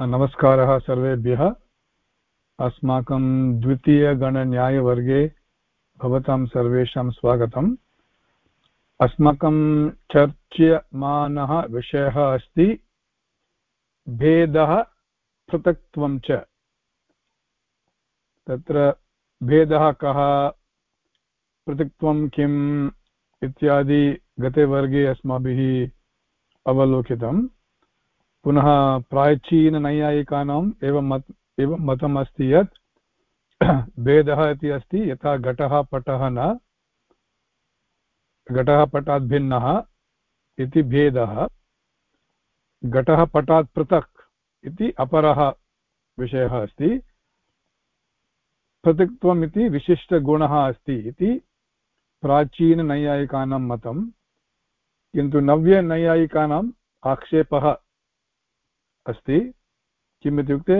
नमस्कारः सर्वेभ्यः। अस्माकं द्वितीयगणन्यायवर्गे भवतां सर्वेषां स्वागतम्। अस्माकं चर्च्यमानः विषयः अस्ति, भेदः पृथक्त्वं च। तत्र भेदः कः, पृथक्त्वं किम् इत्यादि गते वर्गे अस्माभिः अवलोकितं पुनः प्राचीननैयायिकानाम् एवं मत्, एवं मतम् अस्ति यत् भेदः इति अस्ति, यथा घटः पटः न, घटः पटात् भिन्नः इति भेदः, घटः पटात् पृथक् इति अपरः विषयः अस्ति, पृथक्त्वम् इति विशिष्टगुणः अस्ति इति प्राचीननैयायिकानां मतं किन्तु नव्यनैयायिकानाम् आक्षेपः अस्ति किम् इत्युक्ते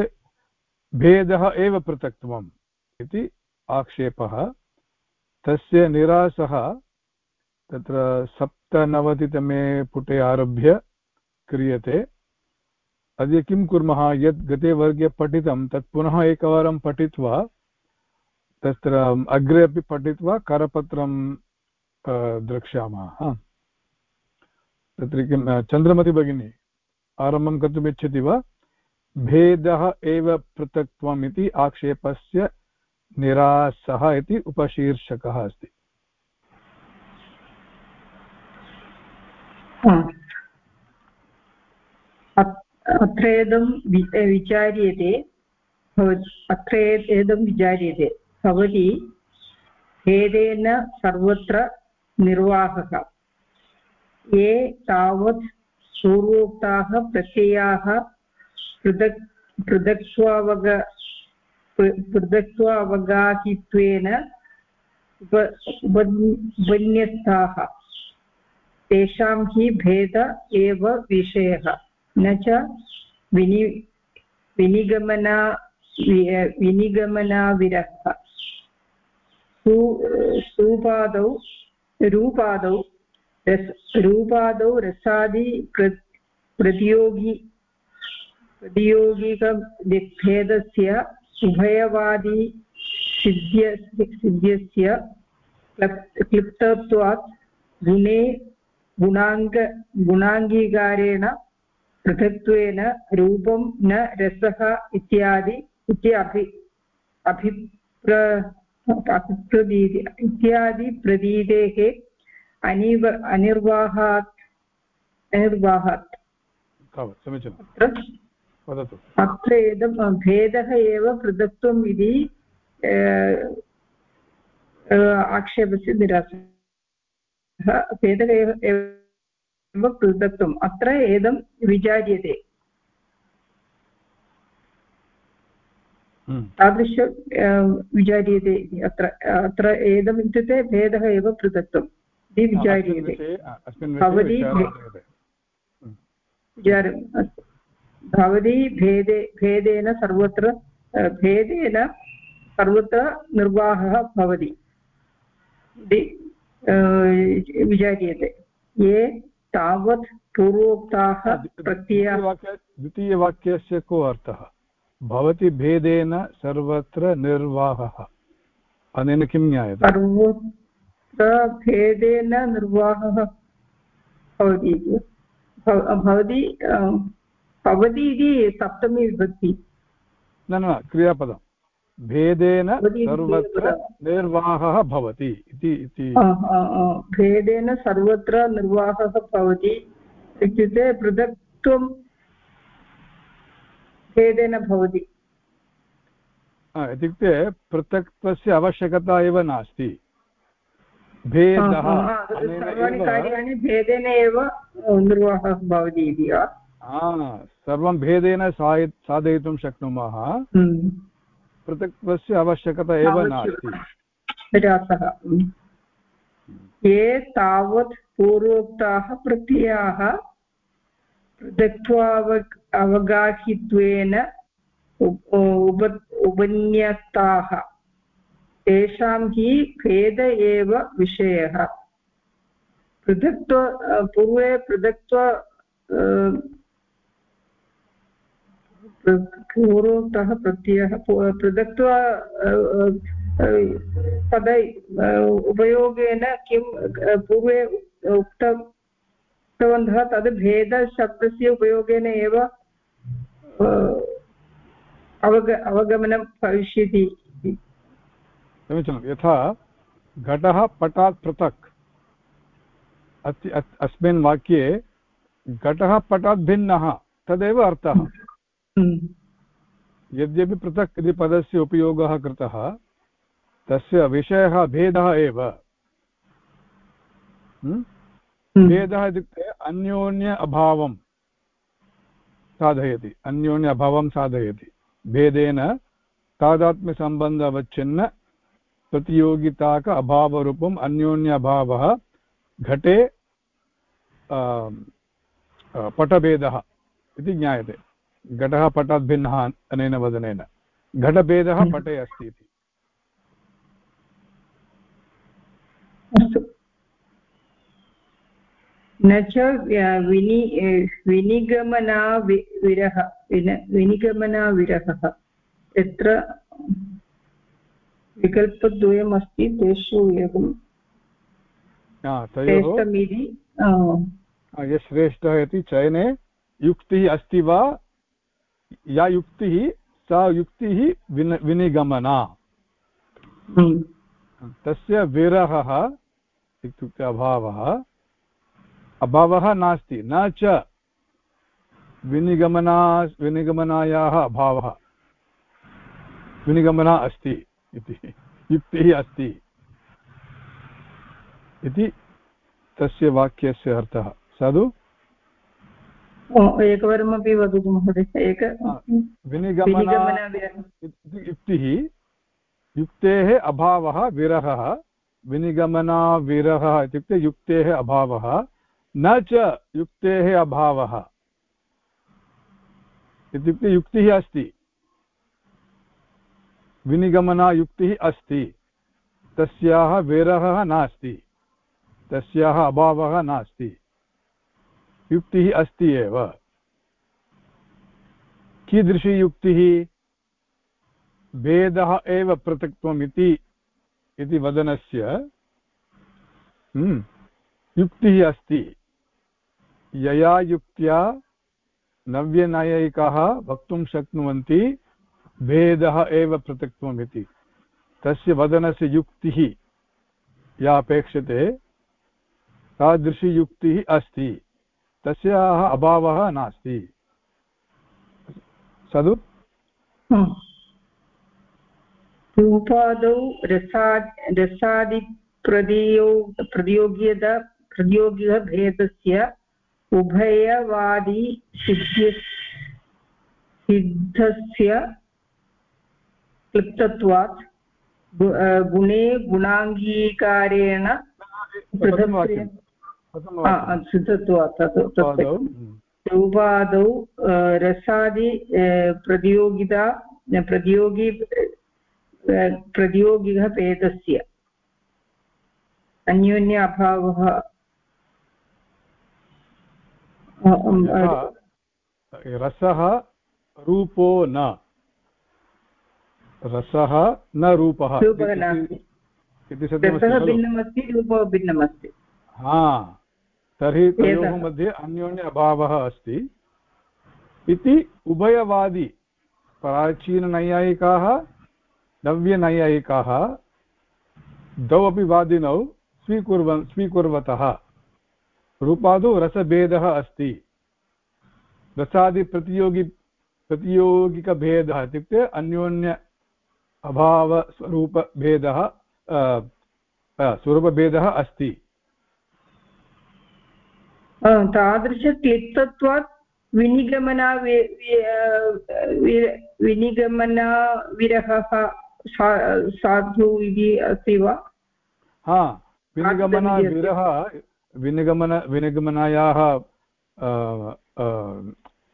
भेदः एव पृथक्त्वम् इति आक्षेपः। तस्य निरासः तत्र सप्तनवतितमे पुटे आरभ्य क्रियते। अद्य किं कुर्मः? यद् गते वर्गे पठितं, तत् पुनः एकवारं पठित्वा, तत्र अग्रे अपि पठित्वा करपत्रं द्रक्ष्यामः। तत्र किं, चन्द्रमति भगिनी आरम्भं कर्तुम् इच्छति वा? भेदः एव पृथक्त्वम् इति आक्षेपस्य निरासः इति उपशीर्षकः अस्ति। अत्र इदं विचार्यते। अत्र एदं विचार्यते। भवती भेदेन सर्वत्र निर्वाहः। ये तावत् पूर्वोक्ताः प्रत्ययाः पृथक् पृथक्त्वावग पृथक्त्वावगाहित्वेन उप उपन्यस्ताः। तेषां हि भेद एव विषयः। न च विनि विनिगमना विनिगमनाविरः सूपादौ रूपादौ रस् रूपादौ रसादि प्रतियोगि प्रतियोगिकभेदस्य उभयवादी सिद्ध्य, सिद्ध्यस्य क्लिप्तत्वात् गुणे गुणाङ्ग, गुणाङ्गीकारेण, पृथक्त्वेन रूपं न रसः इत्यादि, इति अभि, अभिप्र इत्यादि प्रतीतेः अनिव अनिर्वाहात् अनिर्वाहात्। समीचीनम् वदतु। अत्र इदं भेदः एव पृथक्त्वम् इति आक्षेपस्य निरासः भेदः एव पृथक्त्वम्। अत्र एदं विचार्यते। हम्म। तादृश विचार्यते इति। अत्र अत्र एदम् इत्युक्ते भेदः एव पृथक्त्वम्। भवती भवती भेदे भेदेन सर्वत्र भेदेन सर्वत्र निर्वाहः भवति इति विचार्यते ये तावत् पूर्वोक्ताः प्रत्ययाः द्वितीयवाक्यस्य को अर्थः भवति भेदेन सर्वत्र निर्वाहः अनेन किं ज्ञायते भेदेन निर्वाहः भवति भवती भवति इति सप्तमी विभक्ति। न न क्रियापदं। भेदेन सर्वत्र निर्वाहः भवति इति भेदेन सर्वत्र निर्वाहः भवति इत्युक्ते पृथक्त्वं भेदेन भवति। इत्युक्ते पृथक्त्वस्य आवश्यकता एव नास्ति। भेदः सर्वाणि कार्याणि भेदेन एव निर्वाहः भवति इति वा सर्वं भेदेन साधयितुं शक्नुमः। हम्म। पृथक्त्वस्य आवश्यकता एव नास्ति। ये तावत् पूर्वोक्ताः प्रत्ययाः पृथक्त्वाव अवगाहित्वेन उप उपन्यस्ताः। तेषां हि भेद एव विषयः। पृथक्त्व पूर्वे पृथक्त्व पूर्वोक्तः प्रत्ययः पृथक्त्वा पद उपयोगेन किं पूर्वे उक्त, उक्तवन्तः तद् भेदशब्दस्य उपयोगेन एव अवग, अवगमनं भविष्यति। समीचीनं यथा घटः पटात् पृथक् अस्ति अस्मिन् वाक्ये घटः पटात् भिन्नः तदेव अर्थः हम्म। यद्यपि पृथक् इति पदस्य उपयोगः कृतः तस्य विषयः भेदः एव हम्म? हम्म। भेदः इत्युक्ते अन्योन्य अभावं साधयति अन्योन्य अभावं साधयति भेदेन तादात्म्यसम्बन्धवच्छिन्न प्रतियोगिताक अभावरूपम् अन्योन्य अभावः घटे पटभेदः इति ज्ञायते। घटः पटात् भिन्नः अनेन वदनेन। घटभेदः हम्म। पटे अस्ति इति। न च विनि विनिगमना विरह विनिगमना विकल्पद्वयमस्ति तेषु एकं श्रेष्ठमिति यश्रेष्ठः इति चयने युक्तिः अस्ति वा या युक्तिः सा युक्तिः विन विनिगमना। तस्य विरहः इत्युक्ते अभावः अभावः नास्ति न च विनिगमना विनिगमनायाः अभावः। विनिगमना अस्ति। इति युक्तिः अस्ति। इति तस्य वाक्यस्य अर्थः। साधु? एकवारमपि वदतु महोदय एक युक्तिः युक्तेः अभावः विरहः विनिगमनाविरहः इत्युक्ते युक्तेः अभावः न च युक्तेः अभावः। इत्युक्ते युक्तिः अस्ति। विनिगमनायुक्तिः अस्ति। तस्याः विरहः नास्ति। तस्याः अभावः नास्ति। युक्तिः अस्ति एव। कीदृशी युक्तिः? भेदः एव पृथक्त्वम् इति इति वदनस्य हम्म, युक्तिः अस्ति। यया युक्त्या नव्यनैयायिकाः वक्तुं शक्नुवन्ति। भेदः एव पृथक्त्वम् इति तस्य वदनस्य युक्तिः या अपेक्षते, तादृशी युक्तिः अस्ति। तस्याः अभावः नास्ति। सदु? उपादौ रसाद् रसादिप्रतियो प्रतियोग्यता प्रतियोगिकभेदस्य उभयवादी सिद्ध्य सिद्धस्य क्लिप्तत्वात् गुणे गुणाङ्गीकारेण उपादौ रसादि प्रतियोगिता प्रतियोगी प्रतियोगिकभेदस्य अन्योन्य अभावः। रसः रूपो न। रसः न रूपः भिन्नमस्ति भिन्नमस्ति। हा तर्हि तयोः मध्ये अन्योन्य अभावः अस्ति। इति उभयवादी प्राचीननैयायिकाः नव्यनैयायिकाः द्वौ अपि वादिनौ स्वीकुर्वन् स्वीकुर्वतः। रूपादौ रसभेदः अस्ति। रसादिप्रतियोगि प्रतियोगिकभेदः इत्युक्ते अन्योन्य अभावस्वरूपभेदः स्वरूपभेदः अस्ति। तादृशक्लिप्तत्वात् विनिगमना विनिगमना विरहः साधु इति अस्ति वा? हा विनिगमना विरह विनिगमन विनिगमनायाः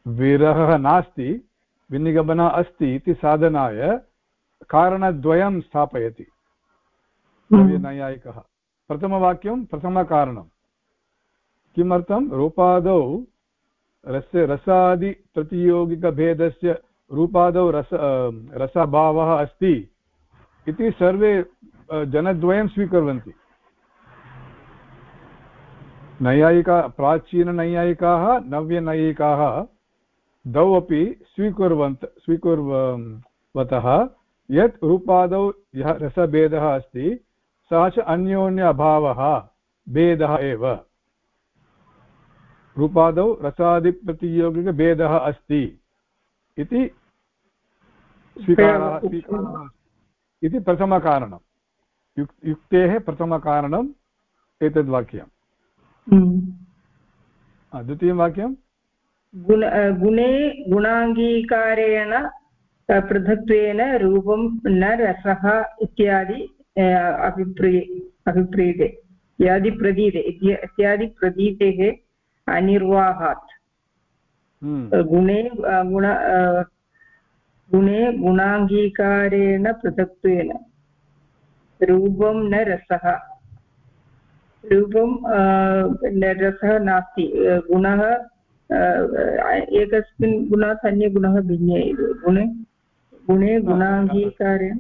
विरहः नास्ति विनिगमना अस्ति इति साधनाय कारणद्वयं स्थापयति। हम्म। नैयायिकः प्रथमवाक्यं प्रथमकारणं किमर्थं? रूपादौ रस्य रसादिप्रतियोगिकभेदस्य रूपादौ रस रसभावः अस्ति इति सर्वे जनद्वयं स्वीकुर्वन्ति। नैयायिका प्राचीननैयायिकाः नव्यनैयायिकाः द्वौ अपि स्वीकुर्वन्त स्वीकुर्वतः यत् रूपादौ यः रसभेदः अस्ति सः च अन्योन्य अभावः भेदः एव। रूपादौ रसादिप्रतियोगिकभेदः अस्ति इति स्वीकारः इति प्रथमकारणं युक् युक्तेः प्रथमकारणम् एतद् वाक्यम्। हम्म। द्वितीयं वाक्यं गुण गुणे गुणाङ्गीकारेण पृथक्त्वेन रूपं न रसः इत्यादि अभिप्रिये अभिप्रीते इत्यादि प्रतीते इत्यादि प्रतीतेः अनिर्वाहात्। हम्म। गुणे गुण गुणे गुणाङ्गीकारेण पृथक्त्वेन रूपं न रसः। रूपं रसः नास्ति गुणः एकस्मिन् गुणात् अन्यगुणः भिन्ने गुणे गुणे गुणाङ्गीकारेण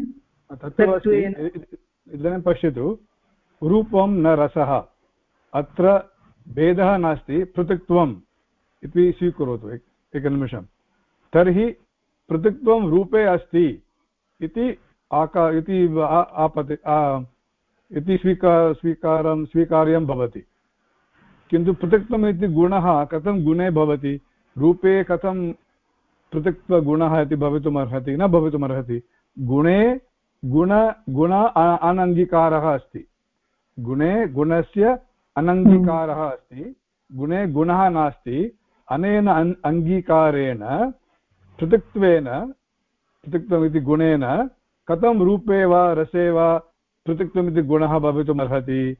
इदानीं पश्यतु। रूपं न रसः। अत्र भेदः नास्ति पृथक्त्वम् इति स्वीकरोतु एकनिमिषं तर्हि पृथक्त्वं रूपे अस्ति इति आका इति आपति इति स्वीकार स्वीकारं स्वीकार्यं भवति। किन्तु पृथक्त्वम् इति गुणः कथं गुणे भवति? रूपे कथं पृथक्त्वगुणः इति भवितुमर्हति न भवितुमर्हति। गुणे गुण गुण अनङ्गीकारः अस्ति। गुणे गुणस्य अनङ्गीकारः अस्ति। गुणे गुणः नास्ति। अनेन अङ्गीकारेण पृथक्त्वेन पृथक्त्वमिति गुणेन कथं रूपे वा रसे वा पृथक्त्वमिति गुणः भवितुमर्हति।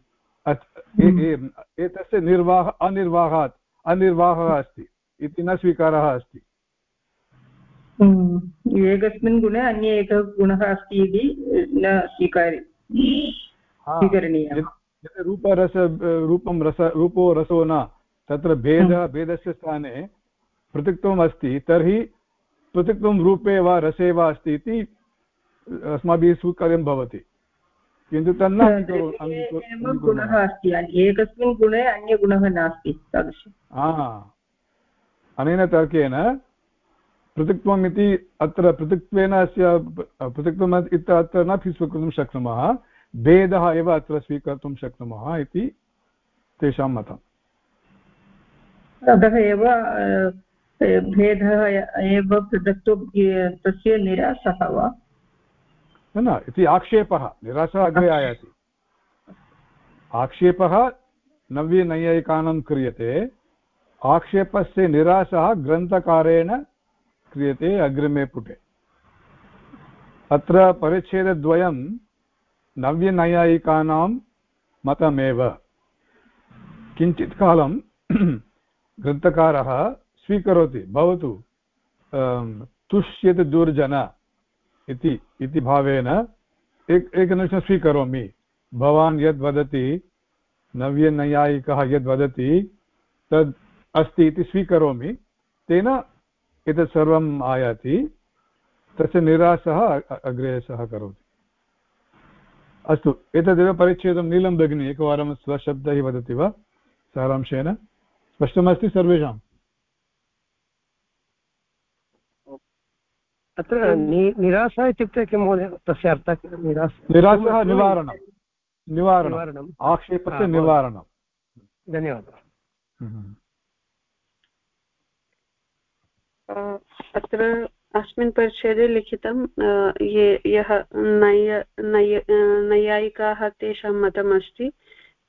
एतस्य निर्वाह अनिर्वाहात् अनिर्वाहः अस्ति इति न स्वीकारः अस्ति। हम्म, एकस्मिन् गुणे अन्य एकः गुणः अस्ति इति न स्वीकारि स्वीकरणीयः। रूपरस रूपं रस रूपो रसो न तत्र भेदः हम्म। भेदस्य स्थाने पृथक्त्वम् अस्ति तर्हि पृथक्त्वं रूपे वा रसे वा अस्ति इति अस्माभिः स्वीकार्यं भवति। किन्तु तन्न गुणः अस्ति एकस्मिन् गुणे अन्यगुणः नास्ति तादृशम् अनेन तर्केण पृथक्त्वम् इति अत्र पृथक्त्वेन अस्य पृथक्त्वम् इति अत्र न स्वीकर्तुं शक्नुमः। भेदः एव अत्र स्वीकर्तुं शक्नुमः इति तेषां मतम् अतः एव भेदः एव पृथक्त्वं तस्य निरासः वा? न इति आक्षेपः। निराशा अग्रे आयाति। आक्षेपः नव्यनैयायिकानां क्रियते। आक्षेपस्य निराशः ग्रन्थकारेण क्रियते अग्रिमे पुटे। अत्र परिच्छेदद्वयं नव्यनैयायिकानां मतमेव। किञ्चित् कालं ग्रन्थकारः स्वीकरोति, भवतु तुष्यति दुर्जन इति इति भावेन एक, एकनिमिषं स्वीकरोमि। भवान् यद् वदति, नव्यनैयायिकः यद् वदति, तद् अस्ति इति स्वीकरोमि, तेन एतत् सर्वम् आयाति तस्य निरासः अग्रे सः करोति। अस्तु एतदेव परिच्छेदं नीलं भगिनी एकवारं स्वशब्दैः वदति वा सारांशेन? स्पष्टमस्ति सर्वेषाम् अत्र निराशा इत्युक्ते किं महोदय तस्य अर्थः निराशः निवारणं। निवारणम्। आक्षेपस्य निवारणं धन्यवादः। अत्र अस्मिन् परिच्छेदे लिखितं ये, यः नय नय नैयायिकाः तेषां मतमस्ति,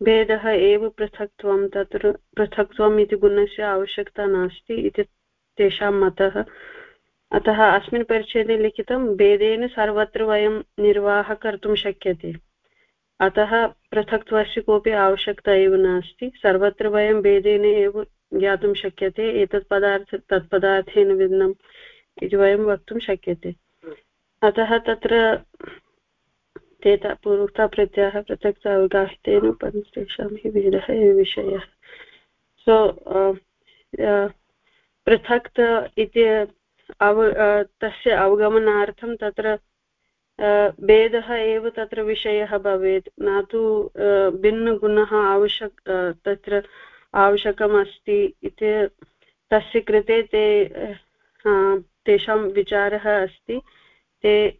भेदः एव पृथक्त्वं, तत्र पृथक्त्वम् इति गुणस्य आवश्यकता नास्ति इति तेषां मतः। अतः अस्मिन् परिच्छेदे लिखितं, भेदेन सर्वत्र वयं निर्वाहः कर्तुं शक्यते। अतः पृथक्त्वस्य कोऽपि आवश्यकता एव नास्ति, सर्वत्र वयं भेदेन एव ज्ञातुं शक्यते, एतत् पदार्थ, तत् पदार्थेन भिन्नम् इति वयं वक्तुं शक्यते। अतः तत्र ते पूर्वताप्रत्ययः पृथक् अवगाहितेन तेषां हि भेदः एव विषयः। सो पृथक् इति अव तस्य अवगमनार्थं तत्र भेदः एव तत्र विषयः भवेत्। न तु भिन्नगुणः आवश्यक तत्र आवश्यकमस्ति इति तस्य कृते ते तेषां विचारः अस्ति। ते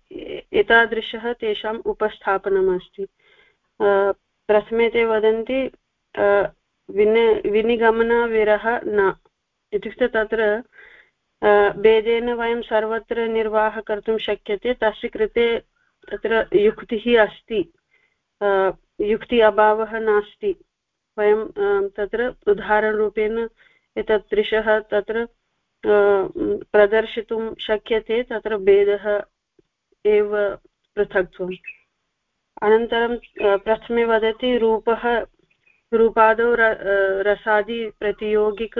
एतादृशः तेषाम् उपस्थापनमस्ति। प्रथमे ते वदन्ति विन, विनिगमनविरह न। इत्युक्ते तत्र भेदेन वयं सर्वत्र निर्वाहः कर्तुं शक्यते, तस्य कृते तत्र युक्तिः अस्ति। युक्ति अभावः नास्ति। वयं तत्र उदाहरणरूपेण एतादृशः तत्र प्रदर्शितुं शक्यते, तत्र भेदः एव पृथक्त्वम् अनन्तरं प्रथमे वदति रूपः, रूपादौ रसादिप्रतियोगिक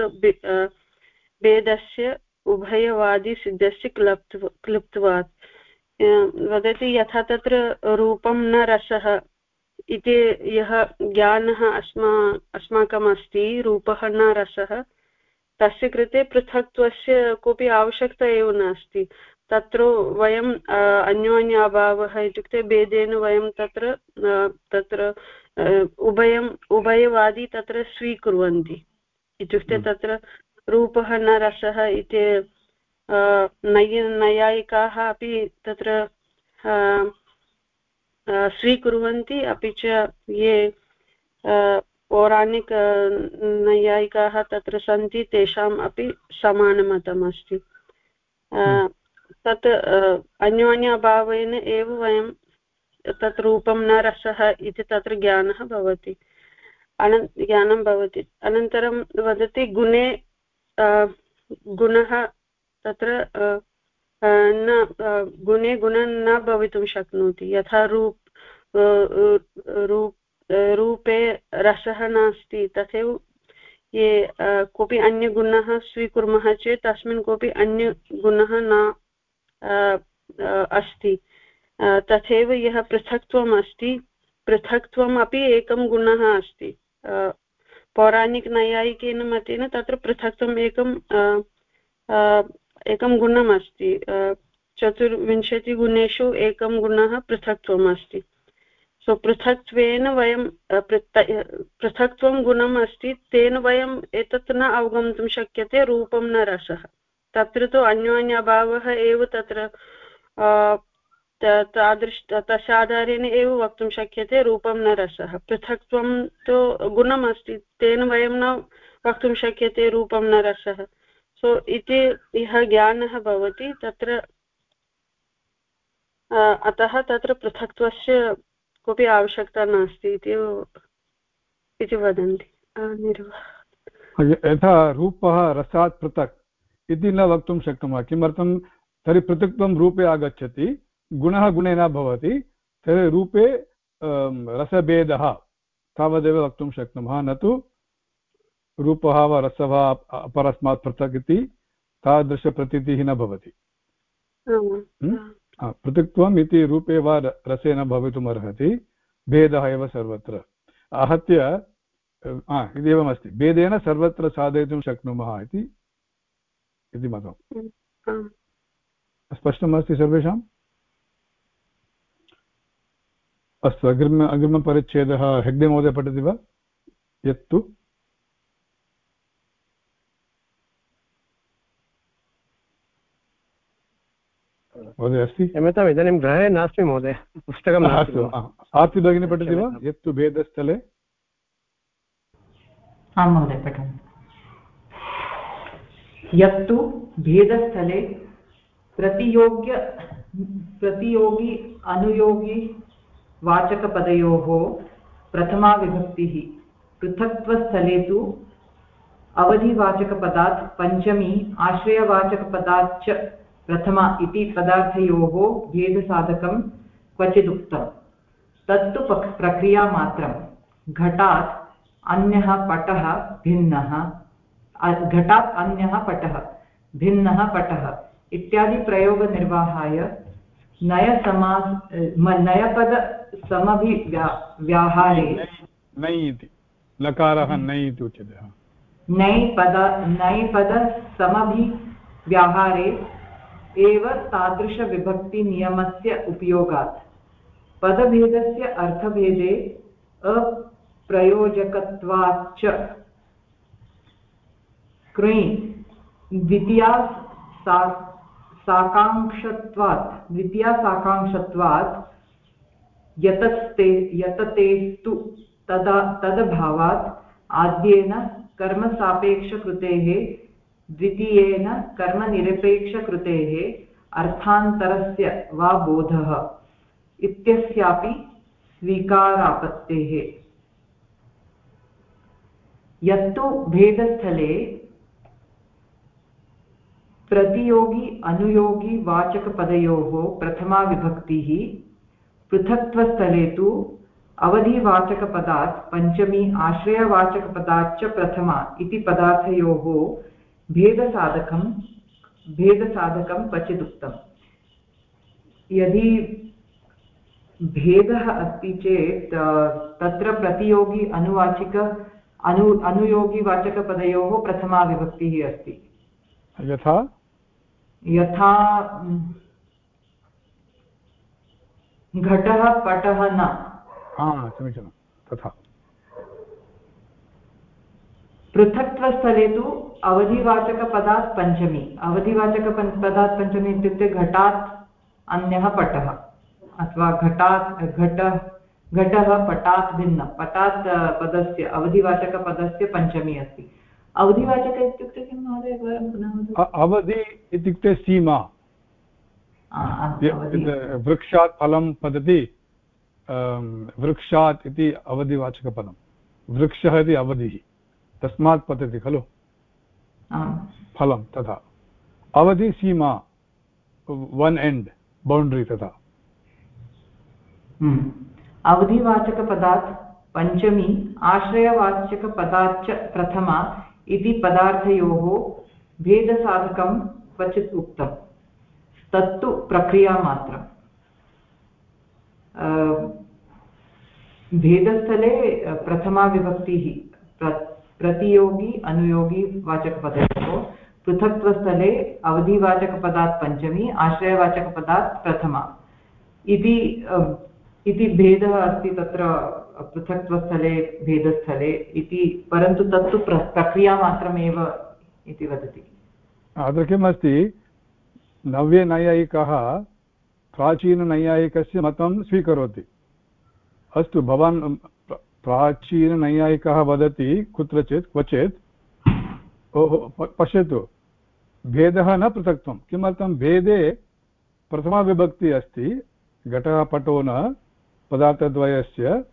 भेदस्य उभयवादिसिद्धस्य क्लप्त्व, क्लुप्त्वात्। वदति यथा तत्र रूपं न रसः इति यः ज्ञानः अस्मा अस्माकम् अस्ति रूपः न रसः तस्य कृते पृथक्त्वस्य कोऽपि आवश्यकता एव नास्ति तत्र वयम् अन्योन्य अभावः इत्युक्ते भेदेन वयं तत्र तत्र उभयम् उभयवादी तत्र स्वीकुर्वन्ति इत्युक्ते हम्म। तत्र रूपः न रसः इति नय नैयायिकाः अपि तत्र स्वीकुर्वन्ति अपि च ये पौराणिक नैयायिकाः तत्र सन्ति तेषाम् अपि समानमतमस्ति। तत् अन्योन्यभावेन एव वयं तत् रूपं न रसः इति तत्र ज्ञानः भवति। अन ज्ञानं भवति। अनन्तरं वदति गुणे गुणः तत्र न गुणे गुणं न भवितुं शक्नोति। यथा रूप रूप रूपे रसः नास्ति, तथैव ये कोऽपि अन्यगुणः स्वीकुर्मः चेत् तस्मिन् कोऽपि अन्यगुणः न अस्ति। तथैव यः पृथक्त्वम् अस्ति, पृथक्त्वम् अपि एकं गुणः अस्ति। पौराणिकनैयायिकेन मतेन तत्र पृथक्त्वम् एकं एकं गुणम् अस्ति चतुर्विंशतिगुणेषु एकं गुणः पृथक्त्वम् अस्ति सो पृथक्त्वेन वयं पृथक्त्वं गुणम् अस्ति, तेन वयम् एतत् न अवगन्तुं शक्यते, रूपं न रसः। तत्र तु अन्योन्यभावः एव तत्र तादृश तस्य आधारेण एव वक्तुं शक्यते, रूपं न रसः। पृथक्त्वं तु गुणमस्ति, तेन वयं न वक्तुं शक्यते, रूपं न रसः। सो इति यः ज्ञानः भवति तत्र अतः तत्र पृथक्त्वस्य कोऽपि आवश्यकता नास्ति इति वदन्ति यथा रूपः रसात् पृथक् इति न वक्तुं शक्नुमः, किमर्थं तर्हि पृथक्त्वं रूपे आगच्छति, गुणः गुणे न भवति, तर्हि रूपे रसभेदः तावदेव वक्तुं शक्नुमः, न तु रूपः वा रसः वा अपरस्मात् पृथक् इति तादृशप्रतीतिः न भवति पृथक्त्वम् इति रूपे वा रसे न भवितुमर्हति भेदः एव सर्वत्र। आहत्य इति एवमस्ति भेदेन सर्वत्र साधयितुं शक्नुमः इति इति मतम् स्पष्टमस्ति सर्वेषाम् अस्तु अग्रिम अग्रिमपरिच्छेदः हेग्डे महोदय पठति वा? यत्तु। महोदय अस्ति क्षम्यताम् इदानीं गृहे नास्मि महोदय पुस्तकम् अस्तु आर्ति भगिनी पठति वा यत्तु भेदस्थले आं महोदय पठामि यत्तु भेदस्थले प्रतियोग्य प्रतियोगी अनुयोगी वाचकपदयोः प्रथमा विभक्तिः पृथक्त्वस्थले तु अवधिवाचकपदात् पञ्चमी आश्रयवाचकपदात् च प्रथमा इति पदार्थयोः भेदसाधकं क्वचिदुक्तम् तत्तु प्रक्रियामात्रं घटात् अन्यः पटः भिन्नः। घटात् अन्यः पटः भिन्नः पटः। इत्यादिप्रयोगनिर्वाहाय नयसमास नयपदसमभिव्याहारे नै इति लकारः नै इति उच्यते नै पद नै पदसमभिव्याहारे एव तादृशविभक्तिनियमस्य उपयोगात्। पदभेदस्य अर्थभेदे अप्रयोजकत्वाच्च। कृञि द्वितीया सा साकाङ्क्षत्वात् यतस्ते, यततेस्तु तदा, तदभावात् आद्येन कर्मसापेक्षकृतेः द्वितीयेन कर्मनिरपेक्षकृतेः अर्थान्तरस्य वा बोधः इत्यस्यापि स्वीकारापत्तेः। यत्तु भेदस्थले प्रतियोगी अनुयोगी वाचकपदयोः प्रथमा विभक्तिः, पृथक्त्वस्थले तु अवधिवाचकपदात् पञ्चमी आश्रयवाचकपदाच्च प्रथमा इति पदार्थयोः भेदसाधकं भेदसाधकं क्वचिदुक्तम् यदि भेदः अस्ति चेत् तत्र प्रतियोगी अनुवाचिक अनु अनुयोगिवाचकपदयोः प्रथमा विभक्तिः अस्ति। यथा? यथा घटः पटः न। समीचीनं। तथा। पृथक्त्वस्थले तु अवधिवाचकपदात् पञ्चमी। अवधिवाचकपदात् पञ्चमी इत्युक्ते घटात् अन्यः पटः। अथवा घटात् घट घटः पटात् भिन्न। पटात् पदस्य अवधिवाचकपदस्य पञ्चमी अस्ति। अवधिवाचक इत्युक्ते किं महोदय पुनः अवधि इत्युक्ते सीमा। वृक्षात् फलं पतति वृक्षात् इति अवधिवाचकपदं। वृक्षः इति अवधिः। तस्मात् पतति खलु? फलं तथा। अवधि सीमा वन् एण्ड् बौण्ड्रि तथा। हम्म। अवधिवाचकपदात् पञ्चमी आश्रयवाचकपदाच्च प्रथमा इति पदार्थयोः भेदसाधकं क्वचित् उक्तम् तत्तु प्रक्रियामात्रम् भेदस्थले प्रथमा विभक्तिः प्र प्रतियोगी, अनुयोगी वाचकपदयोः पृथक्त्वस्थले, अवधिवाचकपदात् पञ्चमी, आश्रयवाचकपदात् प्रथमा। इति इति भेदः अस्ति तत्र, पृथक्त्वस्थले, भेदस्थले इति, परन्तु तत्तु प्र प्रक्रियामात्रमेव इति वदति। अत्र किम् अस्ति नव्यनैयायिकः प्राचीननैयायिकस्य मतं स्वीकरोति। अस्तु, भवान् प्राचीननैयायिकः वदति, कुत्रचित्, क्वचित्, ओहो पश्यतु। भेदः न पृथक्त्वं। किमर्थं? भेदे प्रथमाविभक्तिः अस्ति, घटः पटो न, पदार्थद्वयस्य,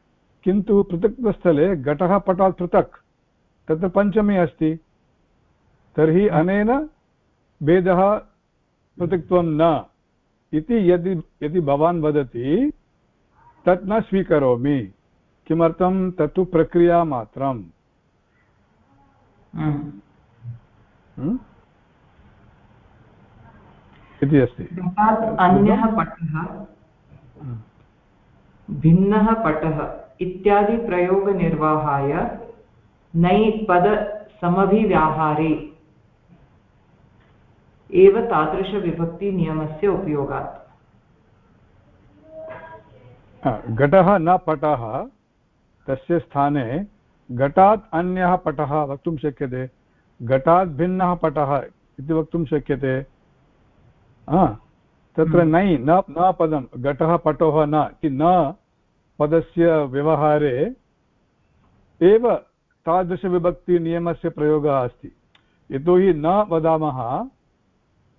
किन्तु पृथक्त्वस्थले घटः पटात् पृथक्। तत्र पञ्चमी अस्ति। तर्हि अनेन भेदः पृथक्त्वं न। इति यदि यदि भवान् वदति, तत् न स्वीकरोमि। किमर्थं तत्तु प्रक्रिया मात्रम् हम्म। हम्म? इति अस्ति अन्यः पटः। भिन्नः पटः इत्यादि प्रयोगनिर्वाहाय नै पदसमभिव्याहारे एव तादृशविभक्तिनियमस्य उपयोगात् घटः न पटः तस्य स्थाने घटात् अन्यः पटः वक्तुं शक्यते। घटात् भिन्नः पटः इति वक्तुं शक्यते। तत्र हम्म। नै न न पदं घटः पटोः न इति न पदस्य व्यवहारे एव तादृशविभक्तिनियमस्य प्रयोगः अस्ति। यतोहि न वदामः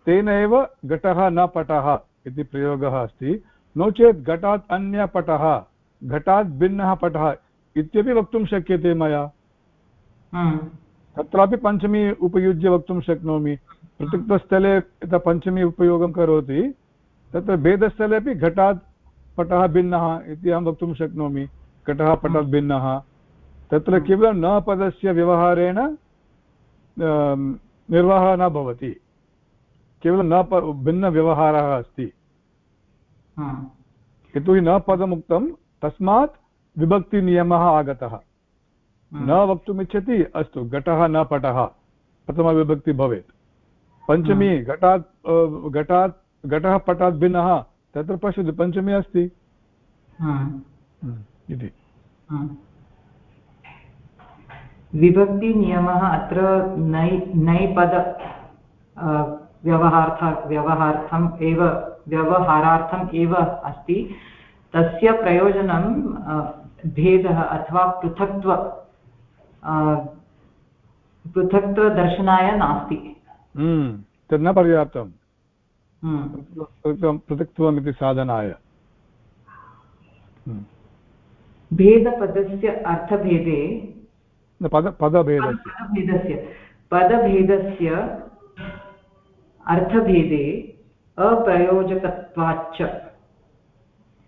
तेन एव घटः न पटः इति प्रयोगः अस्ति। नो चेत् घटात् अन्यपटः घटात् भिन्नः पटः इत्यपि वक्तुं शक्यते मया। तत्रापि पञ्चमी उपयुज्य वक्तुं शक्नोमि। पृथक्तस्थले यथा पञ्चमी उपयोगं करोति तत्र भेदस्थले अपि घटात् पटः भिन्नः इति अहं वक्तुं शक्नोमि। घटः पटात्। भिन्नः। तत्र। केवलं न पदस्य व्यवहारेण निर्वाहः न भवति। केवलं न भिन्नव्यवहारः अस्ति। यतोहि न पदमुक्तं तस्मात् विभक्तिनियमः आगतः। न वक्तुमिच्छति अस्तु घटः न पटः। प्रथमविभक्ति भवेत्। पञ्चमी घटात् घटात् घटः पटात् भिन्नः। तत्र पश्यतु पञ्चमी अस्ति। इति। विभक्तिनियमः अत्र नै नैपद व्यवहार्थ व्यवहार्थम् एव व्यवहारार्थम् एव अस्ति। तस्य प्रयोजनं भेदः अथवा पृथक्त्व पृथक्त्वदर्शनाय नास्ति। हम्म, तद् न पर्याप्तं हम्म। पृथक्त्वमिति साधनाय। हम्म। भेदपदस्य अर्थभेदे पद पदभेदस्य। पदभेदस्य पदभेदस्य अर्थभेदे अप्रयोजकत्वाच्च।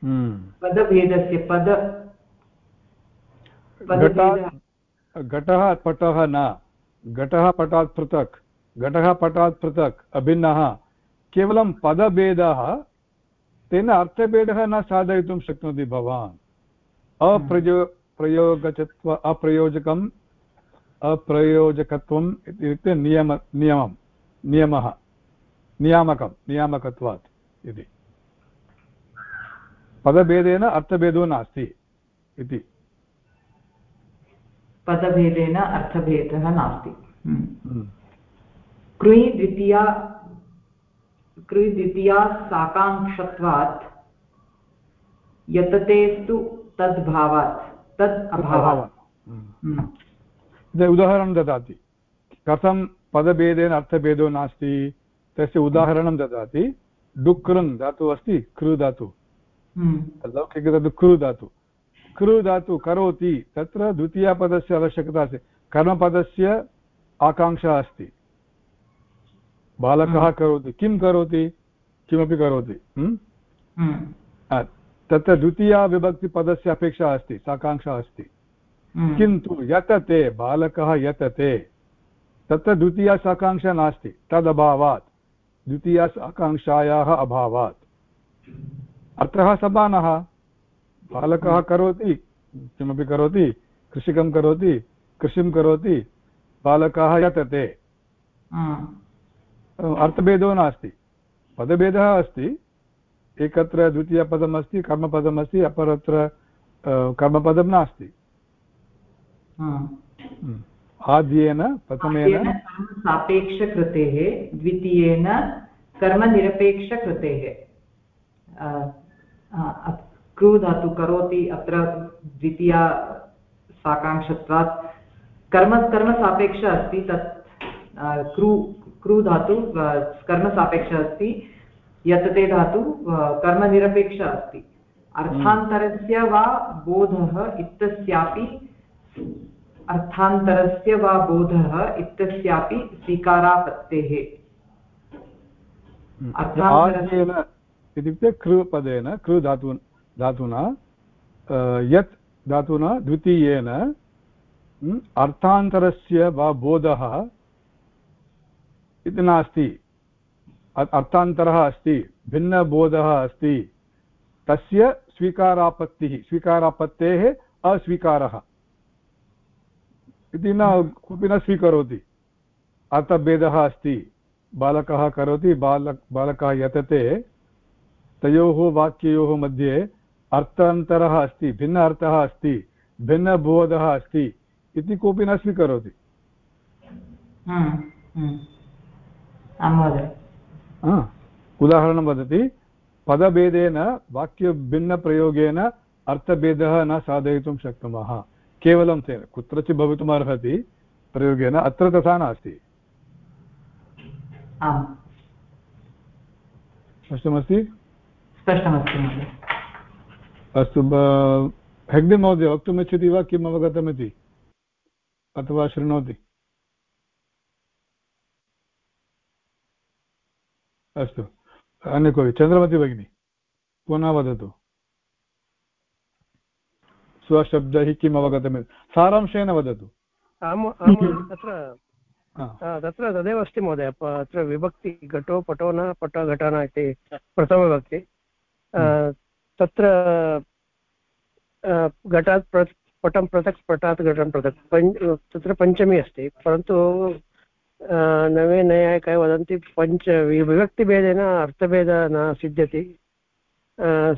पदभेदस्य पद। घटः पटः न। घटः पटात् पृथक्। घटः पटात् पृथक्। अभिन्नः। केवलं पदभेदः तेन अर्थभेदः न साधयितुं शक्नोति भवान्। अप्रयो प्रयोगचत्व अप्रयोजकम् अप्रयोजकत्वम् इत्युक्ते नियम नियमं नियमः। नियामकं नियामकत्वात् इति। पदभेदेन अर्थभेदो नास्ति इति। पदभेदेन अर्थभेदः नास्ति। हम्म। कृयि द्वितीया कृयि द्वितीया साकाङ्क्षत्वात् यततेस्तु तद्भावात् तद् अभावात्। हम्म। उदाहरणं ददाति। कथं पदभेदेन अर्थभेदो नास्ति तस्य उदाहरणं ददाति। डुकृन् धातुः अस्ति कृ धातु। हम्म। लौकिकधातु कृ धातु कृ धातु करोति तत्र द्वितीयपदस्य आवश्यकता अस्ति कर्मपदस्य आकाङ्क्षा अस्ति बालकः। करोति किं करोति किमपि करोति। तत्र द्वितीयाविभक्तिपदस्य अपेक्षा अस्ति साकाङ्क्षा अस्ति किन्तु यतते बालकः यतते तत्र द्वितीया साकाङ्क्षा नास्ति तदभावात् द्वितीया साकाङ्क्षायाः अभावात् अर्थः समानः बालकः करोति किमपि करोति कृषिकं करोति कृषिं करोति बालकः यतते। अर्थभेदो नास्ति। पदभेदः अस्ति एकत्र द्वितीयपदम् अस्ति कर्मपदम् अस्ति अपरत्र कर्मपदं नास्ति। आद्येन प्रथमेन सापेक्षकृतेः द्वितीयेन कर्मनिरपेक्षकृतेः। कृ धातु करोति अत्र द्वितीया साकाङ्क्षत्वात्। कर्म कर्मसापेक्ष अस्ति तत् कृ कृ धातु कर्मसापेक्ष अस्ति यत् ते धातु कर्मनिरपेक्ष अस्ति। अर्थान्तरस्य वा बोधः इत्यस्यापि अर्थान्तरस्य वा बोधः इत्यस्यापि स्वीकारापत्तेः। इत्युक्ते कृपदेन कृ धातु धातुना यत् धातुना द्वितीयेन अर्थान्तरस्य वा बोधः इति नास्ति। अर्थान्तरः अस्ति भिन्नबोधः अस्ति। तस्य स्वीकारापत्तिः स्वीकारापत्तेः अस्वीकारः। इति न कोऽपि न स्वीकरोति। अर्थभेदः अस्ति। बालकः करोति बालक बालकः यतते। तयोः वाक्ययोः मध्ये अर्थान्तरः अस्ति भिन्न अर्थः अस्ति भिन्नबोधः अस्ति इति कोऽपि न स्वीकरोति। हम्म, हम्म। उदाहरणं वदति पदभेदेन वाक्यभिन्नप्रयोगेन अर्थभेदः न साधयितुं शक्नुमः। केवलं तेन कुत्रचित् भवितुमर्हति प्रयोगेन अत्र तथा नास्ति। स्पष्टमस्ति स्पष्टमस्ति महोदय। अस्तु हेग्डे महोदय वक्तुमिच्छति वा किम् अवगतमिति? अथवा शृणोति? अस्तु। अन्य कोऽपि? चन्द्रमति भगिनि पुनः वदतु। स्वशब्दैः किम् अवगतमिति? सारांशेन वदतु। तत्र तत्र तदेव अस्ति महोदय। अत्र विभक्ति घटो पटो न पट घटना इति प्रथमविभक्ति। तत्र घटात् पटं पृथक् पटात् घटं पृथक् पञ्च तत्र पञ्चमी अस्ति परन्तु नवे नैयायिकाः वदन्ति पञ्च विभक्तिभेदेन अर्थभेदः न सिद्ध्यति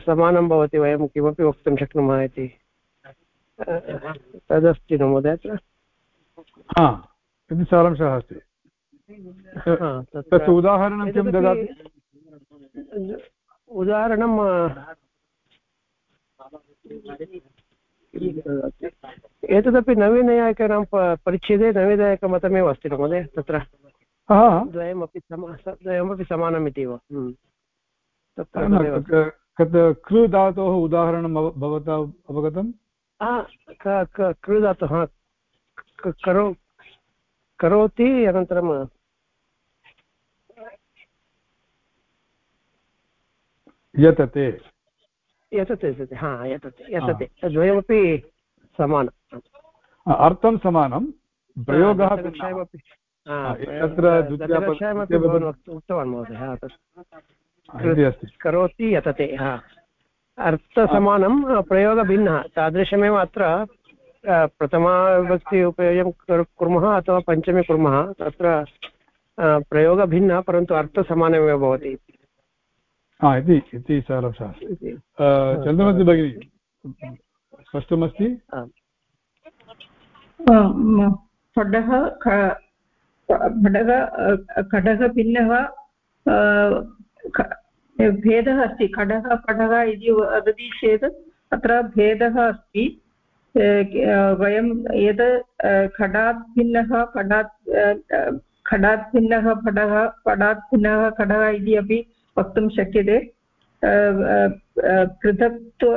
समानं भवति वयं किमपि वक्तुं शक्नुमः इति। तदस्ति न महोदय अत्र? इति सारांशः अस्ति। तस्य उदाहरणं किं ददाति? उदाहरणं एतदपि नवीनयायिकानां परिच्छेदे नवीनयायिकमतमेव अस्ति महोदय? तत्र द्वयमपि द्वयमपि समानम् वा तत्र कृ धातोः उदाहरणं भवता अवगतम् कृ धातुः करो करोति अनन्तरं यतते। यतते यतते हा यतते यतते द्वयमपि समानम् अर्थं समानं प्रयोगः उक्तवान् महोदय करोति यतते हा। अर्थसमानं प्रयोगभिन्नः तादृशमेव अत्र प्रथमाविभक्ति उपयोगं कुर्मः अथवा पञ्चमे कुर्मः तत्र प्रयोगभिन्नः परन्तु अर्थसमानमेव भवति हा इति इति सारांशः चन्द्रमति भगिनी? स्पष्टमस्ति? खडः खडः खडः भिन्नः भेदः अस्ति। खडः खडः इति वदति चेत् अत्र भेदः अस्ति। वयं यद् खडात् भिन्नः खडात् खडात् भिन्नः खडः खडात् भिन्नः खडः इति अपि वक्तुं शक्यते। पृथक्त्व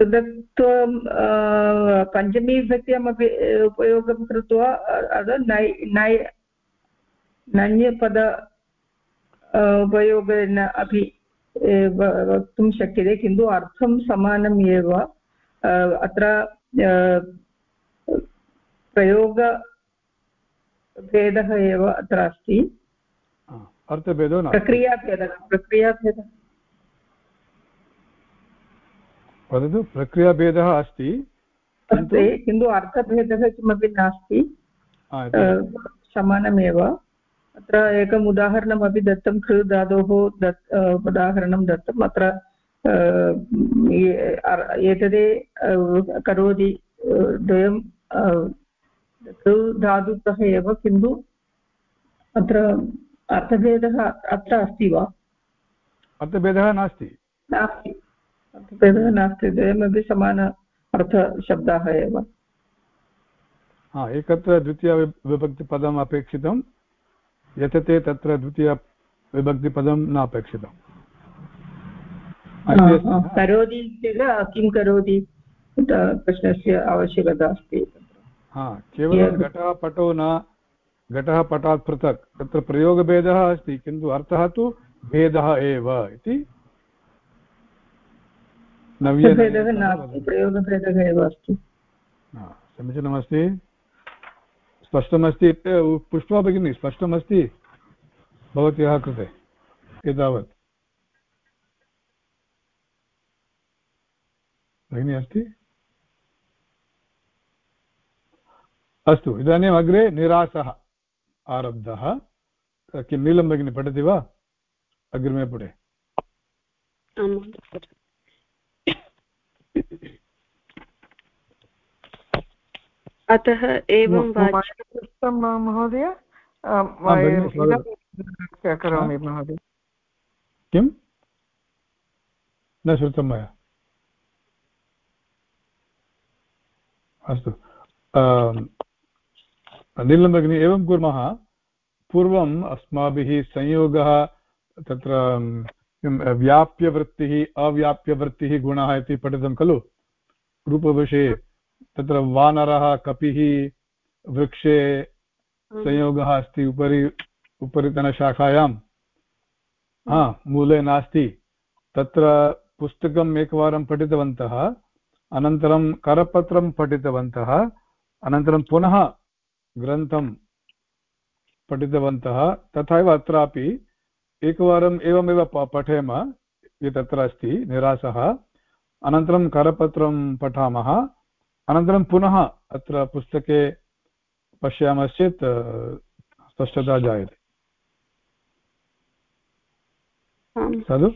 पृथक्त्वं पञ्चमीविभक्त्यामपि उपयोगं कृत्वा नै नै नन्यपद उपयोगेन अपि वक्तुं शक्यते, किन्तु अर्थं समानम् एव। अत्र प्रयोगभेदः एव अत्र अस्ति। अर्थभेदो न प्रक्रियाभेदः प्रक्रियाभेदः। वदतु प्रक्रियाभेदः अस्ति अस्ति किन्तु अर्थभेदः किमपि नास्ति। समानमेव। अत्र एकम् उदाहरणमपि दत्तं कृ धातोः दत् उदाहरणं दत्तम्। अत्र एतदे करोति द्वयं धातुतः एव किन्तु अत्र अर्थभेदः अत्र अस्ति वा? अर्थभेदः नास्ति। नास्ति। अर्थभेदः नास्ति द्वयमपि समान अर्थशब्दाः एव। हा एकत्र द्वितीयविभक्तिपदम् अपेक्षितं यतते तत्र द्वितीयविभक्तिपदं न अपेक्षितम् करोति चेत् किं करोति? प्रश्नस्य आवश्यकता अस्ति। हा केवलं घटः पटो न घटः पटात् पृथक्। तत्र प्रयोगभेदः अस्ति किन्तु अर्थः तु भेदः एव इति समीचीनमस्ति। स्पष्टमस्ति पुष्पा भगिनी स्पष्टमस्ति भवत्याः कृते एतावत्। भगिनी अस्ति? अस्तु इदानीम् अग्रे निरासः आरब्धः। किं नीलं भगिनी पठति वा? अग्रिमे पुटे। अतः एवं महोदय? करोमि महोदय। किं न श्रुतं मया। अस्तु। नीलं भगिनि एवं कुर्मः। पूर्वम् अस्माभिः संयोगः तत्र व्याप्यवृत्तिः अव्याप्यवृत्तिः गुणः इति पठितं खलु? रूपविषये तत्र वानरः कपिः वृक्षे संयोगः अस्ति उपरि उपरितनशाखायां हा मूले नास्ति। तत्र पुस्तकम् एकवारं पठितवन्तः अनन्तरं करपत्रं पठितवन्तः अनन्तरं पुनः ग्रन्थं पठितवन्तः तथैव अत्रापि एकवारम् एवमेव पठेम यत् अत्र अस्ति निरासः अनन्तरं करपत्रं पठामः। अनन्तरं पुनः अत्र पुस्तके पश्यामश्चेत् स्पष्टता जायते। खलु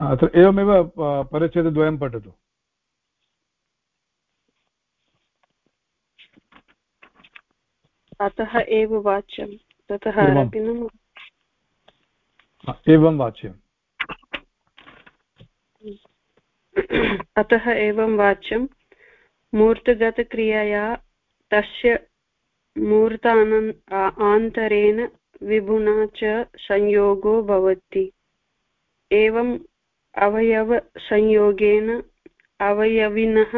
अत्र एवमेव परिच्छेदद्वयं पठतु। अतः एव वाच्यं ततः एवं वाच्यम्। अतः एवं वाच्यं मूर्तगतक्रियया तस्य मूर्तान आन्तरेण विभुना च संयोगो भवति। एवम् अवयवसंयोगेन अवयविनः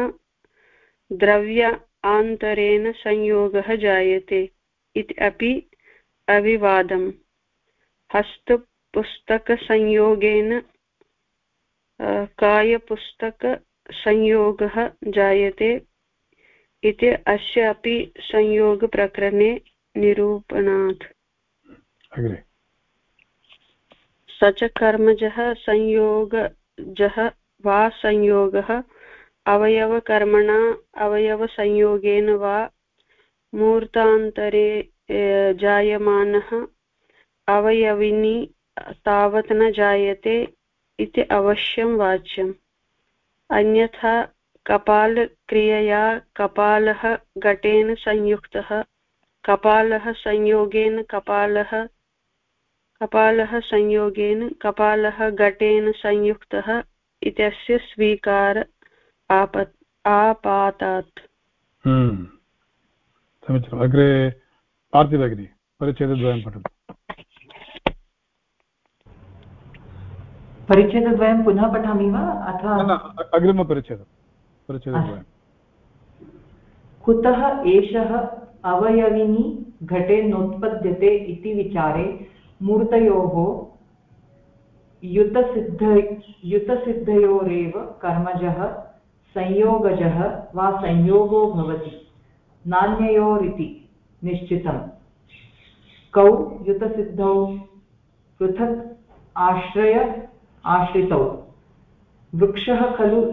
द्रव्य आन्तरेण संयोगः जायते इति अपि अविवादम्। हस्तपुस्तकसंयोगेन कायपुस्तकसंयोगः जायते इति अस्य अपि संयोगप्रकरणे निरूपणात्। स च कर्मजः संयोगजः वा संयोगः अवयवकर्मणा अवयवसंयोगेन वा मूर्तान्तरे जायमानः अवयविनी तावत् न जायते इति अवश्यं वाच्यम्। अन्यथा कपालक्रियया कपालः घटेन संयुक्तः, कपालः संयोगेन कपालः कपालः संयोगेन कपालः घटेन संयुक्तः इत्यस्य स्वीकार आपत् आपातात्। हम्म। समीचीनम्। अग्रे पार्थिभगिनी परिच्छेदद्वयं पठतु। परिच्छेदद्वयं पुनः पठामि वा? अथवा अग्रिमपरिच्छेदं। परिच्छेदद्वयं। कुतः एषः अवयविनी घटे नोत्पद्यते इति विचारे मूर्तयोः युतसिद्ध युतसिद्धयोरेव कर्मजः संयोगजः वा संयोगो भवति। नान्ययोरिति निश्चितम्। कौ युतसिद्धौ पृथक् आश्रय आश्रितौ। वृक्षः खलु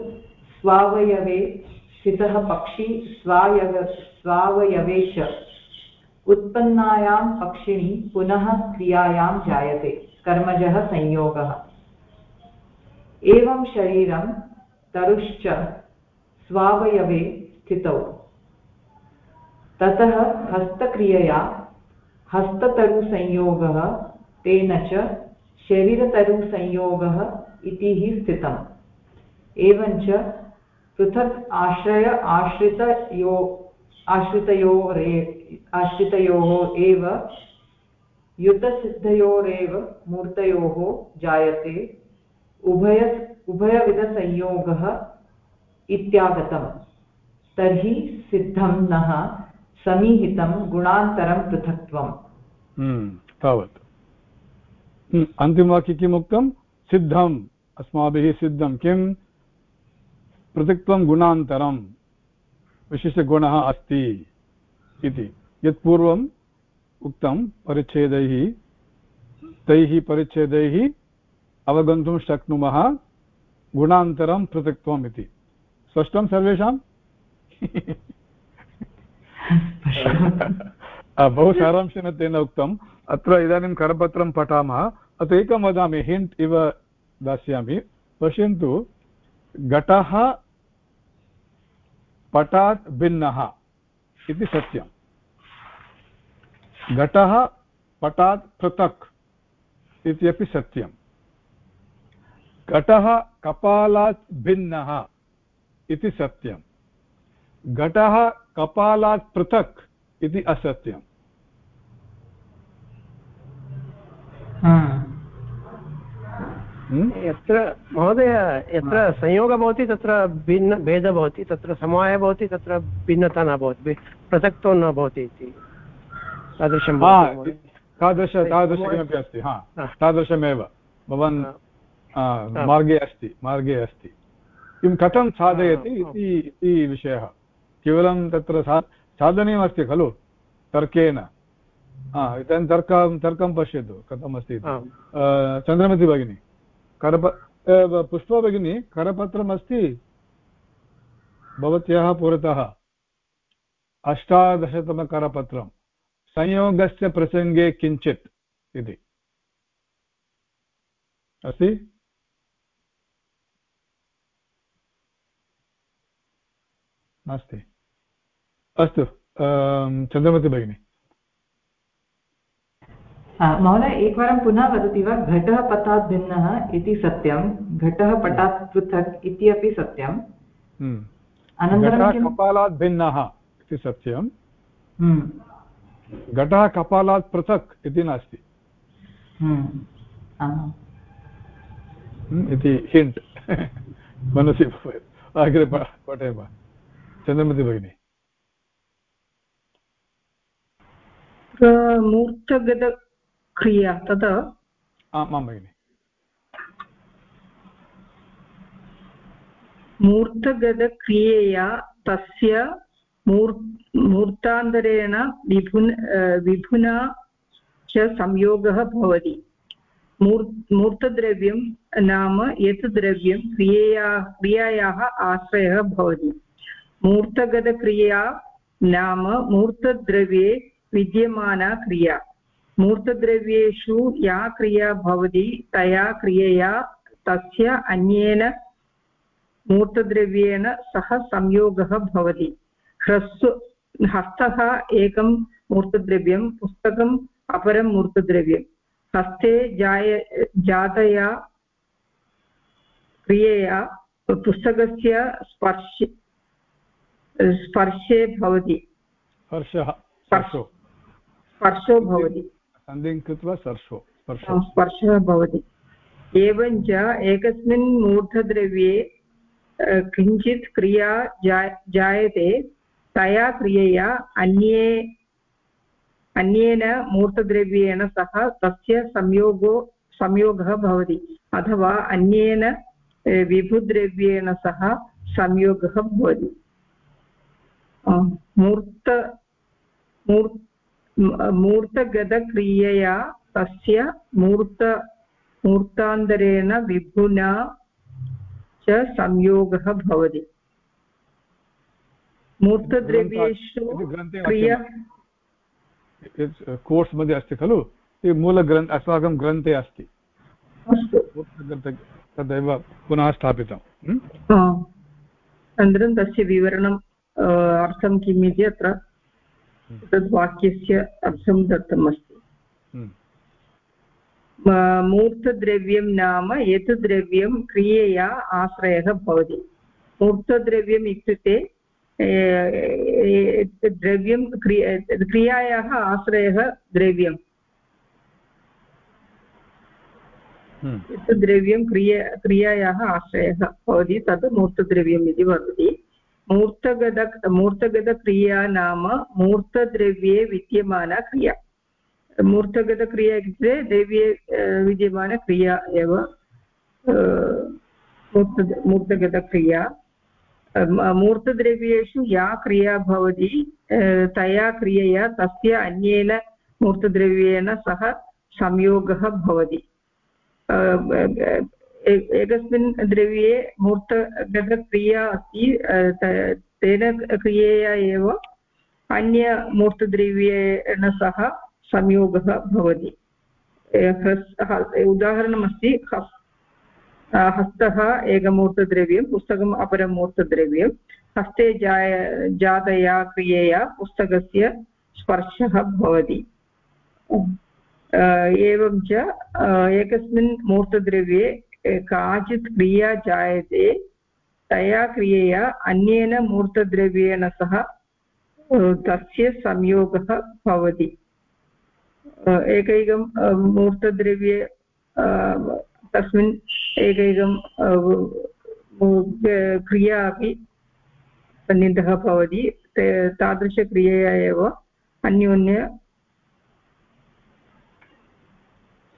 स्वावयवे, स्थितः पक्षी स्वायव स्वावयवे च। उत्पन्नायां पक्षिणी पुनः क्रियायां जायते। कर्मजः संयोगः। एवं शरीरं तरुश्च स्वावयवे स्थितौ। ततः हस्तक्रियया हस्ततरुसंयोगः तेन च शरीरतरुसंयोगः इति हि स्थितम्। एवञ्च पृथक् आश्रय आश्रितयो आश्रितयोरे आश्रितयोः एव युतसिद्धयोरेव मूर्तयोः जायते। उभय उभयविधसंयोगः इत्यागतम्। तर्हि सिद्धं नः समीहितं गुणान्तरं पृथक्त्वम्। हम्म, तावत्। हम्म, अन्तिमवाक्ये किम् उक्तं? सिद्धम्। अस्माभिः सिद्धं किं पृथक्त्वं गुणान्तरं। विशिष्टगुणः अस्ति इति। यत् पूर्वम् उक्तं परिच्छेदैः तैः परिच्छेदैः अवगन्तुं शक्नुमः गुणान्तरं पृथक्त्वम् इति। स्पष्टं सर्वेषाम् बहु सारांशेन तेन उक्तम् अत्र इदानीं करपत्रं पठामः अत्र एकं वदामि हिण्ट् इव दास्यामि पश्यन्तु घटः पटात् भिन्नः इति सत्यं घटः पटात् पृथक् इत्यपि सत्यं घटः कपालात् भिन्नः इति सत्यं घटः कपालात् पृथक् इति असत्यम्। हम्म? यत्र महोदय यत्र संयोगः भवति तत्र भिन्न भेदः भवति तत्र समवायः भवति तत्र भिन्नता न भवति पृथक्त्वं न भवति इति। तादृशं तादृश तादृश किमपि अस्ति हा। तादृशमेव। भवान् मार्गे अस्ति मार्गे अस्ति। किं कथं साधयति इति विषयः। केवलं तत्र सा साधनीयमस्ति खलु तर्केण इदानीं तर्कं तर्कं पश्यतु कथमस्ति चन्द्रमति भगिनी करप पुष्पा भगिनी करपत्रमस्ति। भवत्याः पुरतः अष्टादशतमकरपत्रं। संयोगस्य प्रसङ्गे किञ्चित् इति। अस्ति? नास्ति। अस्तु चन्द्रमति भगिनी। महोदय एकवारं पुनः वदति वा घटः पटात् भिन्नः इति सत्यं घटः पटात् पृथक् इति अपि सत्यम् हम्म। अनन्तरं कपालात् भिन्नः इति सत्यं। हम्म। घटः कपालात् पृथक् इति नास्ति। हम्म। इति हिण्ट् मनसि अग्रे पठेम। चन्द्रमति भगिनी मूर्तगत क्रिया तत् आं भगिनि। मूर्तगतक्रियया तस्य मूर् मूर्तान्तरेण विभुन विभुना च संयोगः भवति। मूर् मूर्तद्रव्यं नाम यत् द्रव्यं क्रियया क्रियायाः आश्रयः भवति। मूर्तगतक्रिया नाम मूर्तद्रव्ये विद्यमाना क्रिया। मूर्तद्रव्येषु या क्रिया भवति, तया क्रियया तस्य अन्येन मूर्तद्रव्येण सह संयोगः भवति। ह्रस्व हस्तः एकं मूर्तद्रव्यं, पुस्तकम् अपरं मूर्तद्रव्यं हस्ते जाय, जातया क्रियया पुस्तकस्य स्पर्श स्पर्शे भवति। स्पर्शः स्पर्शो भवति। सन्धिं कृत्वा स्पर्शो। स्पर्शः भवति। एवञ्च एकस्मिन् मूर्धद्रव्ये किञ्चित् क्रिया जा जायते तया क्रियया अन्ये अन्येन मूर्तद्रव्येण सह तस्य संयोगो संयोगः भवति। अथवा अन्येन विभुद्रव्येण सह संयोगः भवति। मूर्त मूर् मूर्तगतक्रियया तस्य मूर्त मूर्तान्तरेण विभुना च संयोगः भवति मूर्तद्रव्येषु क्रिया कोर्स् मध्ये अस्ति खलु मूलग्रन्थ अस्माकं ग्रन्थे अस्ति तदेव पुनः स्थापितम् अनन्तरं तस्य विवरणम् अर्थं किम् इति अत्र तद् वाक्यस्य अर्थं दत्तम् अस्ति हम्म। मूर्तद्रव्यं नाम यत् द्रव्यं क्रियया आश्रयः भवति। मूर्तद्रव्यम् इत्युक्ते द्रव्यं क्रिया क्रियायाः आश्रयः द्रव्यम्। हम्म। यत् द्रव्यं क्रिया क्रियायाः आश्रयः भवति तत् मूर्तद्रव्यम् इति वदति। मूर्तगत मूर्तगतक्रिया नाम मूर्तद्रव्ये विद्यमाना क्रिया। मूर्तगतक्रिया इत्युक्ते द्रव्ये विद्यमानक्रिया एव मूर्त मूर्तगतक्रिया मूर्तद्रव्येषु या क्रिया भवति तया क्रियया, तस्य अन्येन मूर्तद्रव्येण सह संयोगः भवति। एकस्मिन् द्रव्ये मूर्तगतक्रिया अस्ति तेन क्रियया एव अन्यमूर्तद्रव्येण सह संयोगः भवति। उदाहरणमस्ति हस्तः एकमूर्तद्रव्यं, पुस्तकम् अपरं मूर्तद्रव्यं, हस्ते जाय, जातया क्रियया पुस्तकस्य स्पर्शः भवति। एवं च एकस्मिन् मूर्तद्रव्ये काचित् क्रिया जायते, तया क्रियया अन्येन मूर्तद्रव्येण सह तस्य संयोगः भवति। एकैकं मूर्तद्रव्ये तस्मिन् एकैकं क्रिया अपि सन्निधः भवति। तादृशक्रियया एव अन्योन्य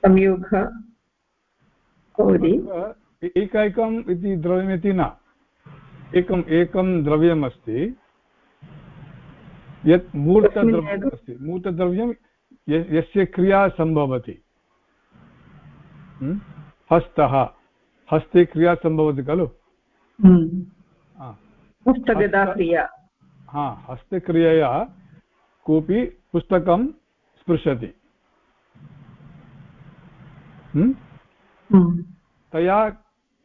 संयोगः भवति। एकैकम् इति द्रव्यमिति न। एकम् एकं द्रव्यमस्ति। यत् मूर्तद्रव्यम् अस्ति मूर्तद्रव्यं यस्य क्रिया सम्भवति। हस्तः। हस्ते क्रिया सम्भवति खलु? क्रिया। हा हस्तक्रियया कोऽपि पुस्तकं स्पृशति। तया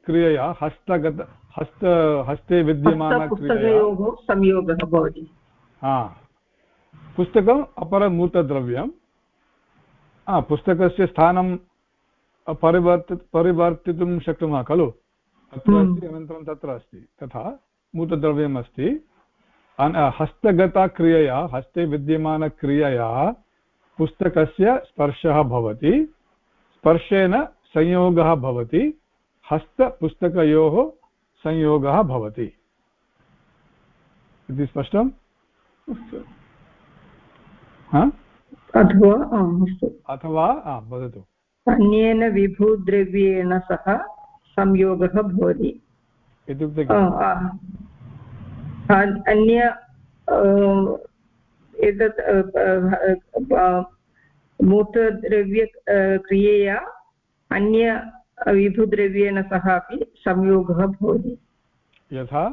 क्रियया हस्तगत हस्त हस्ते विद्यमानक्रियया संयोगः भवति हा पुस्तकम् अपरमूर्तद्रव्यं पुस्तकस्य स्थानं परिवर्ति परिवर्तितुं शक्नुमः खलु अत्र। अस्ति अनन्तरं तत्र अस्ति तथा मूर्तद्रव्यम् अस्ति हस्तगतक्रियया हस्ते विद्यमानक्रियया पुस्तकस्य स्पर्शः भवति स्पर्शेन संयोगः भवति हस्तपुस्तकयोः संयोगः भवति। इति स्पष्टम्? अथवा अथवा वदतु। अन्येन विभुद्रव्येण सह संयोगः भवति। इत्युक्ते अन्य एतत् मूर्तद्रव्य क्रियया अन्य विभुद्रव्येण सह अपि संयोगः भवति। यथा?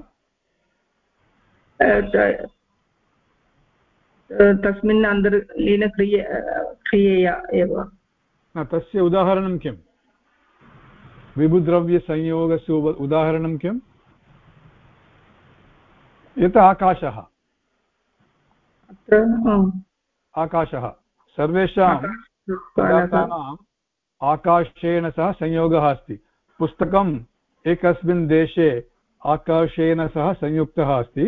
तस्मिन् अन्तर्लीनक्रिय क्रियया एव। तस्य उदाहरणं किम्? विभुद्रव्यसंयोगस्य उदाहरणं किम्? यत् आकाशः। आकाशः। सर्वेषां आकाशेन सह संयोगः अस्ति। पुस्तकम् एकस्मिन् देशे आकाशेन सह संयुक्तः अस्ति,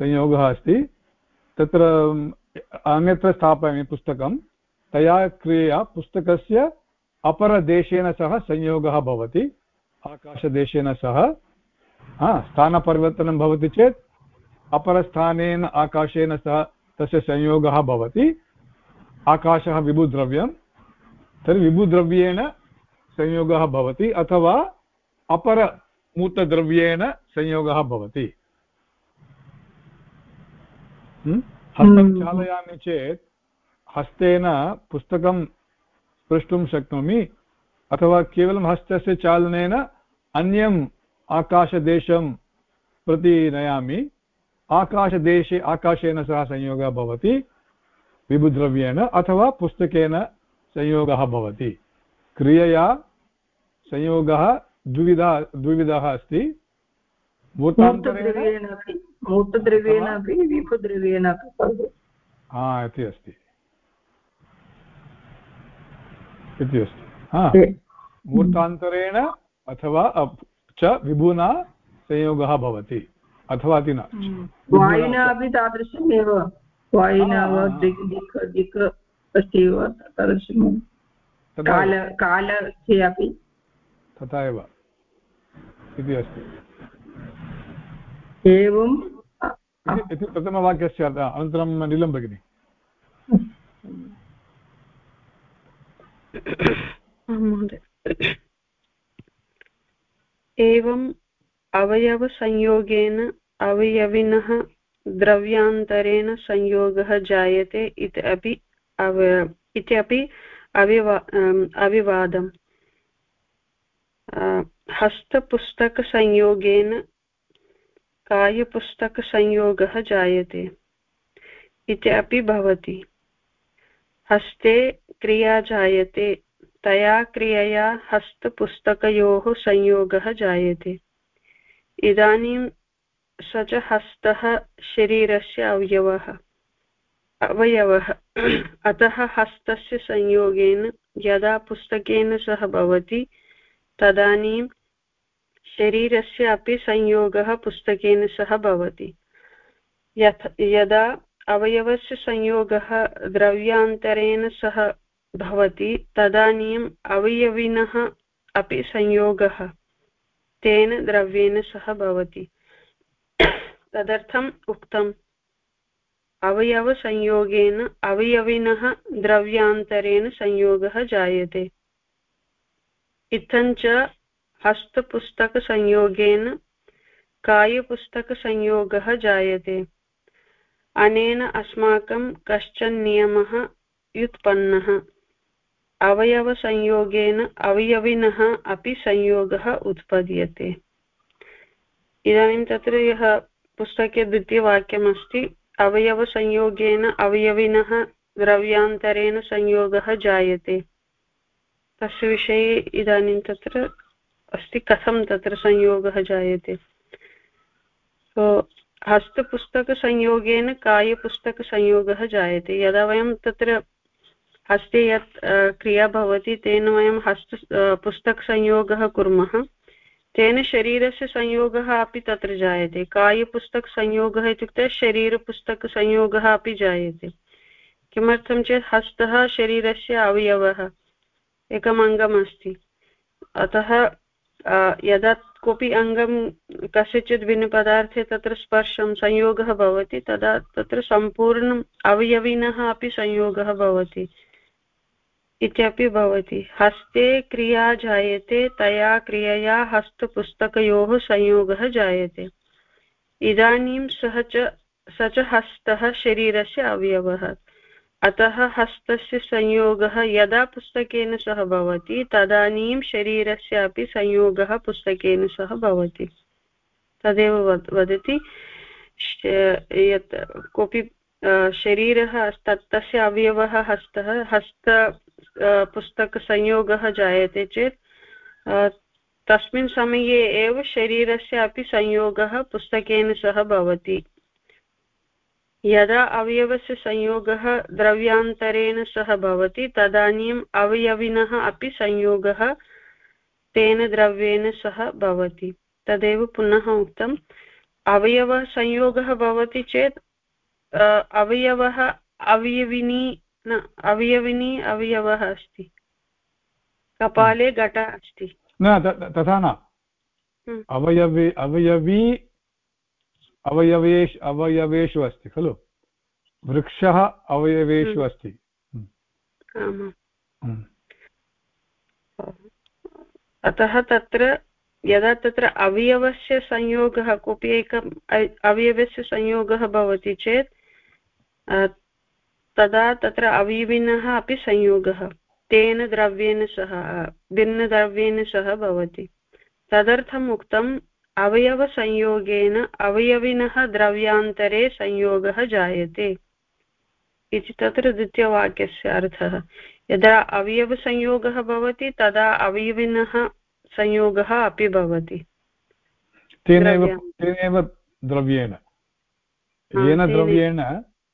संयोगः अस्ति। तत्र अन्यत्र स्थापयामि पुस्तकं तया क्रियया पुस्तकस्य अपरदेशेन सह संयोगः भवति। आकाशदेशेन सह स्थानपरिवर्तनं भवति चेत् अपरस्थानेन आकाशेन सह तस्य संयोगः भवति। आकाशः विभुद्रव्यं तर्हि विभुद्रव्येण संयोगः भवति अथवा अपरमूतद्रव्येण संयोगः भवति। हस्तं हम्म। चालयामि चेत् हस्तेन पुस्तकं स्पृष्टुं शक्नोमि अथवा केवलं हस्तस्य चालनेन अन्यम् आकाशदेशं प्रति नयामि। आकाशदेशे आकाशेन सह संयोगः भवति विभुद्रव्येण अथवा पुस्तकेन संयोगः भवति। क्रियया संयोगः द्विविधा द्विविधः अस्ति। मूर्तद्रव्येण हा इति अस्ति। इति अस्ति। हा मूर्तान्तरेण अथवा च विभुना संयोगः भवति। अथवा न। वायुना अपि तादृशमेव। वायुना वा दिक् दिक् दिक् अस्ति वा तादृशं काल कालस्य अपि तथा एव। इति अस्ति। एवं इति प्रथमवाक्यस्य अनन्तरं नीलं भगिनि। एवम् अवयवसंयोगेन अवयविनः द्रव्यान्तरेण संयोगः जायते इति अपि अव इति अपि अविवा अविवादम्। हस्तपुस्तकसंयोगेन कायपुस्तकसंयोगः जायते इति अपि भवति। हस्ते क्रिया जायते, तया क्रियया हस्तपुस्तकयोः संयोगः जायते। इदानीं स च हस्तः शरीरस्य अवयवः। अवयवः। अतः हस्तस्य संयोगेन यदा पुस्तकेन सह भवति, तदानीं शरीरस्य अपि संयोगः पुस्तकेन सह भवति। यथ, यदा अवयवस्य संयोगः द्रव्यान्तरेण सह भवति, तदानीम् अवयविनः अपि संयोगः तेन द्रव्येण सह भवति। तदर्थम् उक्तम्। अवयवसंयोगेन अवयविनः द्रव्यान्तरेण संयोगः जायते। इत्थञ्च हस्तपुस्तकसंयोगेन कायपुस्तकसंयोगः जायते। अनेन अस्माकं कश्चन नियमः व्युत्पन्नः। अवयवसंयोगेन अवयविनः अपि संयोगः उत्पद्यते। इदानीं तत्र यः पुस्तके द्वितीयवाक्यमस्ति अवयवसंयोगेन अवयविनः द्रव्यान्तरेण संयोगः जायते। तस्य विषये इदानीं तत्र अस्ति कथं तत्र संयोगः जायते। So, हस्तपुस्तकसंयोगेन कायपुस्तकसंयोगः जायते। यदा वयं तत्र हस्ते यत् क्रिया भवति तेन वयं हस्त पुस्तकसंयोगः कुर्मः। तेन शरीरस्य संयोगः अपि तत्र जायते। कायपुस्तकसंयोगः इत्युक्ते शरीरपुस्तकसंयोगः अपि जायते। किमर्थं चेत् हस्तः शरीरस्य अवयवः एकम् अङ्गमस्ति अतः यदा कोऽपि अङ्गं कस्यचित् भिन्नपदार्थे तत्र स्पर्शं संयोगः भवति, तदा तत्र सम्पूर्णम् अवयविनः अपि संयोगः भवति। इत्यपि भवति। हस्ते क्रिया जायते, तया क्रियया हस्तपुस्तकयोः संयोगः जायते। इदानीं सः च, स च हस्तः शरीरस्य अवयवः। अतः हस्तस्य संयोगः यदा पुस्तकेन सह भवति, तदानीं शरीरस्य अपि संयोगः पुस्तकेन सह भवति। तदेव वदति यत् कोऽपि शरीरः तस्य अवयवः हस्तः, हस्त पुस्तकसंयोगः जायते चेत् तस्मिन् समये एव शरीरस्य अपि संयोगः पुस्तकेन सह भवति। यदा अवयवस्य संयोगः द्रव्यान्तरेण सह भवति, तदानीम् अवयविनः अपि संयोगः तेन द्रव्येण सह भवति। तदेव पुनः उक्तम्। अवयवः संयोगः भवति चेत् अवयवः अवयविनी न अवयविनी अवयवः अस्ति। कपाले घट अस्ति। न तथा न। हम्म। अवयवी अवयवी अवयवेषु अवयवेषु अस्ति खलु? वृक्षः अवयवेषु हम्म। अस्ति। हम्म। अतः तत्र यदा तत्र अवयवस्य संयोगः कोऽपि एकम् अवयवस्य संयोगः भवति चेत् तदा तत्र अवयविनः अपि संयोगः। तेन द्रव्येण सह भिन्नद्रव्येण सह भवति। तदर्थम् उक्तम् अवयवसंयोगेन अवयविनः द्रव्यान्तरे संयोगः जायते। इति तत्र द्वितीयवाक्यस्य अर्थः। यदा अवयवसंयोगः भवति तदा अवयविनः संयोगः अपि भवति। तेनैव द्रव्येण। येन द्रव्येण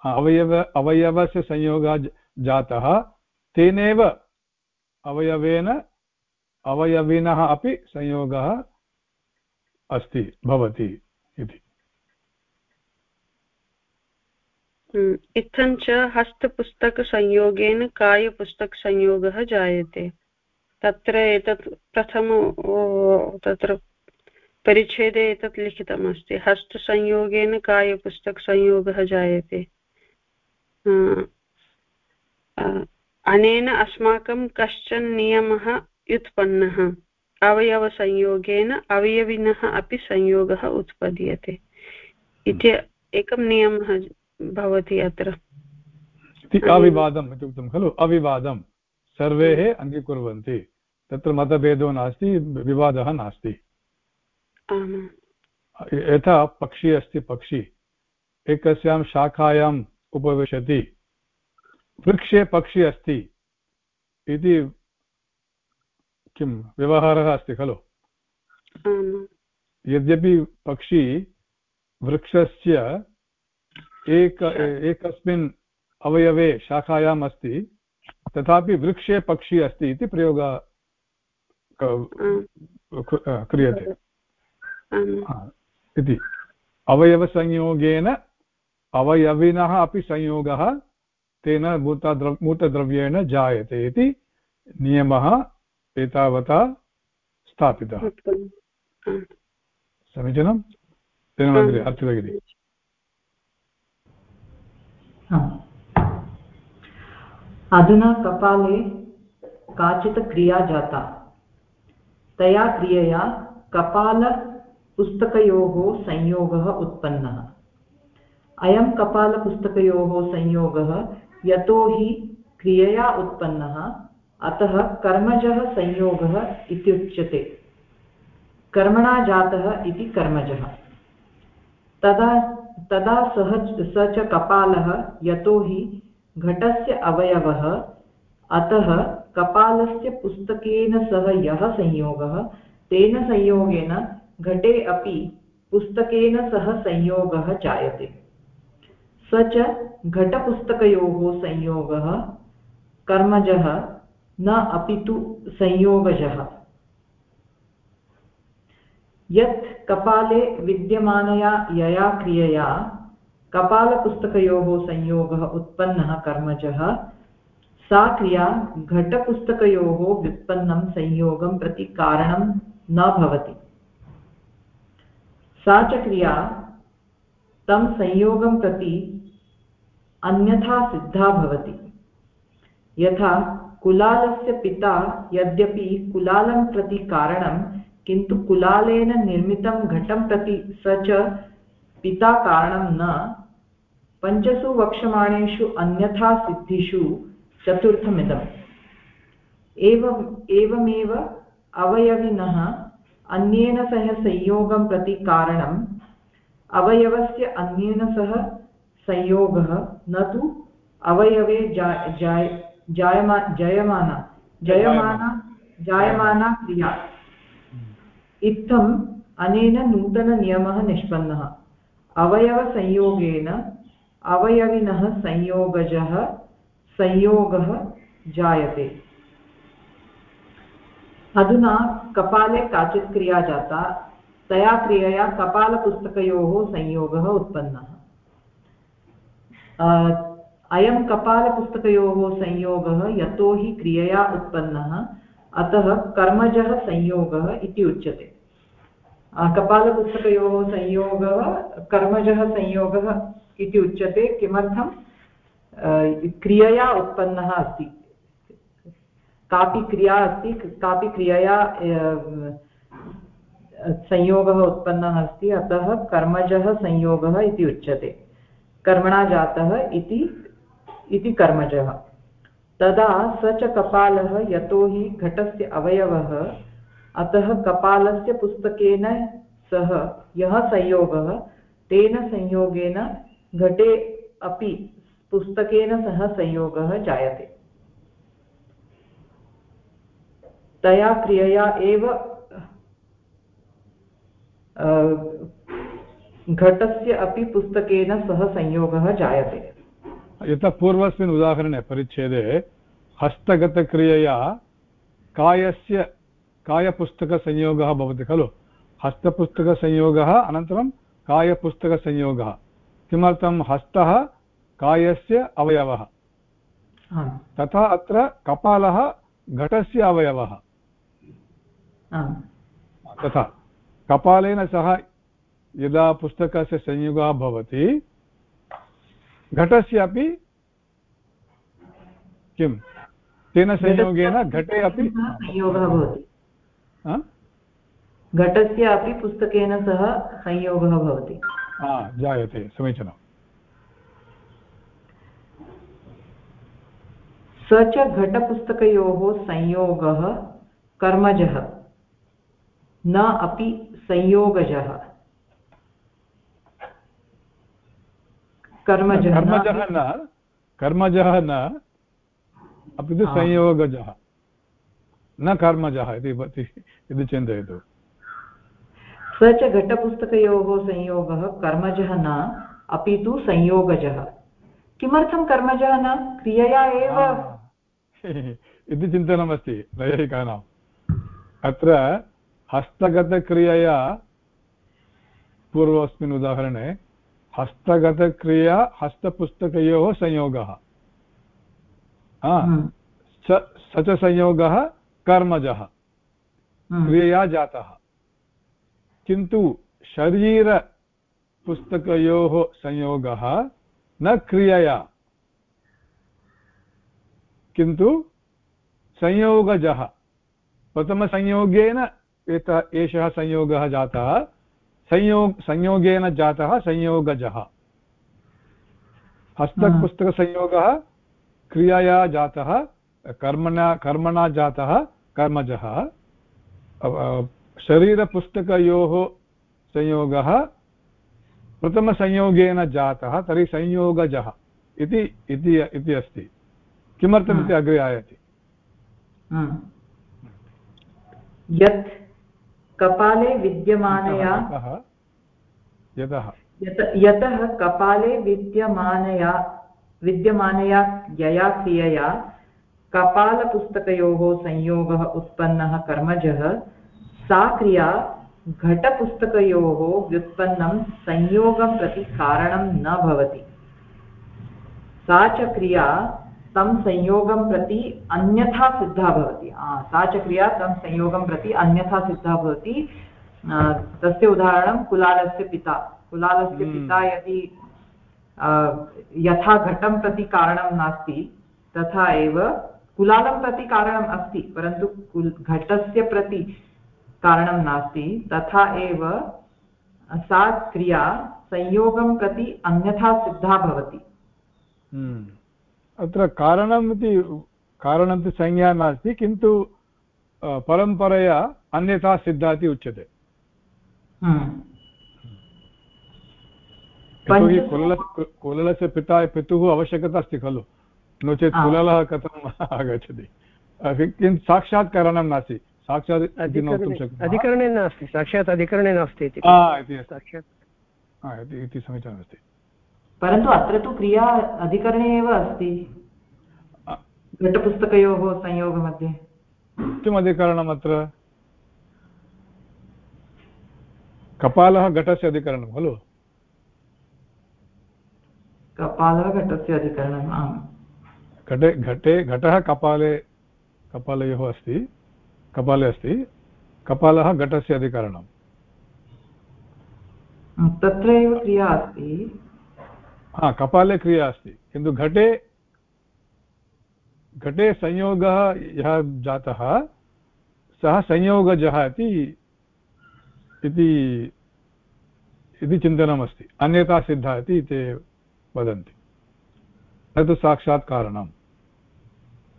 अवयव अवयवस्य संयोगः जातः तेनैव अवयवेन अवयविनः अपि संयोगः अस्ति भवति इति। हम्म, इत्थं च हस्तपुस्तकसंयोगेन कायपुस्तकसंयोगः जायते। तत्र एतत् प्रथम तत्र परिच्छेदे एतत् लिखितमस्ति। हस्तसंयोगेन कायपुस्तकसंयोगः जायते। अनेन अस्माकं कश्चन नियमः व्युत्पन्नः। अवयवसंयोगेन अवयविनः अपि संयोगः उत्पद्यते। इति एकं नियमः भवति अत्र। अविवादम् इत्युक्तं खलु। अविवादं सर्वे अङ्गीकुर्वन्ति। तत्र मतभेदो नास्ति विवादः नास्ति। यथा पक्षी अस्ति पक्षी। एकस्यां शाखायां उपविशति। वृक्षे पक्षी अस्ति इति किं व्यवहारः अस्ति खलु? यद्यपि पक्षी वृक्षस्य एक एकस्मिन् अवयवे शाखायाम् अस्ति तथापि वृक्षे पक्षी अस्ति इति प्रयोगः क्रियते। इति। अवयवसंयोगेन अवयविनः अपि संयोगः तेन भूतद्रव मूतद्रव्येण जायते इति नियमः एतावता स्थापितः। समीचीनं तेन अर्थिभगिरि अधुना कपाले काचित् क्रिया जाता। तया क्रियया कपालपुस्तकयोः संयोगः उत्पन्नः। अयं कपालपुस्तकयोः संयोगः यतो हि क्रियया उत्पन्नः, अतः कर्मजः संयोगः इत्युच्यते। कर्मणा जातः इति कर्मजः। तदा तदा सः स च कपालः यतो हि घटस्य अवयवः, अतः कपालस्य पुस्तकेन सह यः संयोगः, तेन संयोगेन घटे अपि पुस्तकेन सह संयोगः जायते। स च घटपुस्तकयोः संयोगः, कर्मजः न अपि तु संयोगजः। यत् कपाले विद्यमानया यया क्रियया, कपालपुस्तकयोः संयोगः उत्पन्नः कर्मजः, सा क्रिया घटपुस्तकयोः व्युत्पन्नं संयोगं प्रति कारणं न भवति। सा च क्रिया तं संयोगं प्रति अन्यथा सिद्धा भवति। यथा कुलालस्य पिता यद्यपि कुलालं प्रति कारणं, किन्तु कुलालेन निर्मितं घटं प्रति स च पिता कारणं न, पञ्चसु वक्षमाणेषु अन्यथा सिद्धिषु चतुर्थमिदम्। एवम्, एवमेव अवयविनः अन्येन सह संयोगं प्रति कारणम् अवयवस्य अन्येन सह संयोगः न तु अवयवे जयमाना जयमाना, जायमाना क्रिया। इत्थम् अनेन नूतननियमः निष्पन्नः। अवयवसंयोगेन अवयविनः संयोगजः, संयोगः जायते। अधुना कपाले काचित् क्रिया जाता, तया क्रियया कपालपुस्तकयोः संयोगः उत्पन्नः। अयं कपालपुस्तकयोः संयोगः यतोहि क्रियया उत्पन्नः, अतः कर्मजः संयोगः इति उच्यते। कपालपुस्तकयोः संयोगः, कर्मजः संयोगः इति उच्यते, किमर्थं? क्रियया उत्पन्नः अस्ति। कापि क्रिया अस्ति, कापि क्रियया संयोगः उत्पन्नः अस्ति, अतः कर्मजः संयोगः इति उच्यते। कर्मणा जातः इति इति कर्मजः। तदा स च कपालः यतो हि घटस्य अवयवः, अतः कपालस्य पुस्तकेन सह यः संयोगः, तेन संयोगेन घटे अपि पुस्तकेन सह संयोगः जायते। तया क्रियया एव घटस्य अपि पुस्तकेन सह संयोगः जायते। यथा पूर्वस्मिन् उदाहरणे परिच्छेदे हस्तगतक्रियया कायस्य कायपुस्तकसंयोगः भवति खलु? हस्तपुस्तकसंयोगः अनन्तरं कायपुस्तकसंयोगः। किमर्थं? हस्तः कायस्य अवयवः। तथा अत्र कपालः घटस्य अवयवः। तथा। कपालेन सह यदा पुस्तकस्य संयोगः भवति घटस्य अपि किं? तेन संयोगेन घटे अपि संयोगः भवति। घटस्य अपि पुस्तकेन सह संयोगः भवति। जायते समीचीनम्। स च घटपुस्तकयोः संयोगः कर्मजः न अपि संयोगजः। कर्मजः न कर्मजः न अपि तु संयोगजः। न कर्मजः इति चिन्तयतु। स च घटपुस्तकयोः संयोगः कर्मजः न अपि तु संयोगजः। किमर्थं कर्मजः न? क्रियया एव। इति चिन्तनमस्ति नैयायिकानाम् अत्र हस्तगतक्रियया पूर्वस्मिन् उदाहरणे हस्तगतक्रिया हस्तपुस्तकयोः संयोगः। हम्म। स च संयोगः कर्मजः हम्म। क्रियया जातः। किन्तु शरीरपुस्तकयोः संयोगः न क्रियया। किन्तु संयोगजः। प्रथमसंयोगेन एत एषः संयोगः जातः। संयोग संयोगेन जातः संयोगजः। हस्तपुस्तकसंयोगः क्रियया जातः कर्मणा कर्मणा जातः कर्मजः। शरीरपुस्तकयोः संयोगः प्रथमसंयोगेन जातः तर्हि संयोगजः इति इति अस्ति। किमर्थमिति अग्रे आयाति? यत् कपाले विद्यमानया यतः। यतः कपाले विद्यमानया विद्यमानया यया क्रियया कपालपुस्तकयोः संयोगः उत्पन्नः कर्मजः सा क्रिया घटपुस्तकयोः व्युत्पन्नं संयोगं प्रति कारणं न भवति। सा च क्रिया तं संयोगं प्रति अन्यथा सिद्धा भवति सा च क्रिया तं संयोगं प्रति अन्यथा सिद्धा भवति तस्य उदाहरणं कुलालस्य पिता कुलालस्य हम्म। पिता यदि यथा घटं प्रति कारणं नास्ति तथा एव कुलालं प्रति कारणम् अस्ति परन्तु कुल् घटस्य प्रति कारणं नास्ति तथा एव सा क्रिया संयोगं प्रति अन्यथा सिद्धा भवति हम्म। अत्र कारणम् इति कारणं तु संज्ञा नास्ति किन्तु परम्परया अन्यथा सिद्धा इति उच्यते हम्म। यतोहि कुलल कुललस्य पिता पितुः आवश्यकता अस्ति खलु। नो चेत् कुललः कथम् आगच्छति। किन्तु साक्षात् कारणं नास्ति। साक्षात् अधिकरणे नास्ति। साक्षात् अधिकरणे नास्ति इति। साक्षात् इति समीचीनमस्ति। परन्तु अत्र तु क्रिया अधिकरणे एव अस्ति। घटपुस्तकयोः संयोगमध्ये। किम् अधिकरणम् अत्र? कपालः घटस्य अधिकरणं खलु? कपालः घटस्य अधिकरणम् आम्। घटे घटे घटः कपाले कपालयोः अस्ति कपाले अस्ति कपालः घटस्य अधिकरणम्। तत्र एव क्रिया अस्ति। हा कपाले क्रिया अस्ति। किन्तु घटे घटे संयोगः यः जातः सः संयोगजः इति इति चिन्तनमस्ति। अन्यथा सिद्धा इति ते वदन्ति। तत् साक्षात् कारणम्।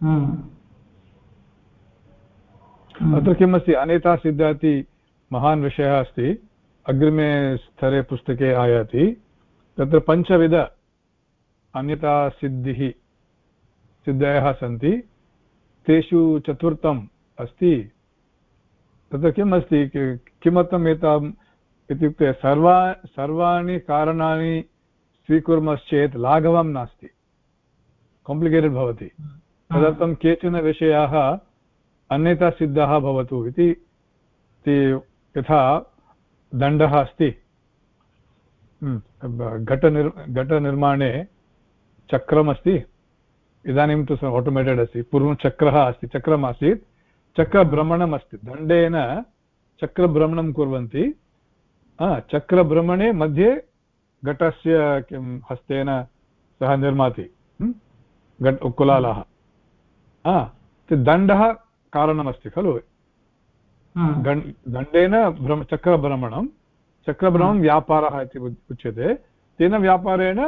हम्म। अत्र किमस्ति? अनेता सिद्ध इति महान् विषयः अस्ति। अग्रिमे स्तरे पुस्तके आयाति। तत्र पञ्चविध अन्यतासिद्धिः सिद्धयः सन्ति। तेषु चतुर्थम् अस्ति। तत्र किम् अस्ति? किमर्थम् एताम् इत्युक्ते सर्वा, सर्वाणि कारणानि स्वीकुर्मश्चेत् लाघवं नास्ति। काम्प्लिकेटेड् भवति। तदर्थं केचन विषयाः अन्यथा सिद्धाः भवतु इति यथा दण्डः अस्ति। घटनिर् घटनिर्माणे चक्रमस्ति इदानीं तु आटोमेटेड् अस्ति पूर्वं चक्रः अस्ति चक्रम् आसीत् चक्रभ्रमणम् अस्ति दण्डेन चक्रभ्रमणं कुर्वन्ति चक्रभ्रमणे मध्ये घटस्य किं हस्तेन सः निर्माति घट कुलालः दण्डः कारणमस्ति खलु दण्डेन भ्रम चक्रभ्रमणं चक्रभ्रमणं व्यापारः इति उच्यते। तेन व्यापारेण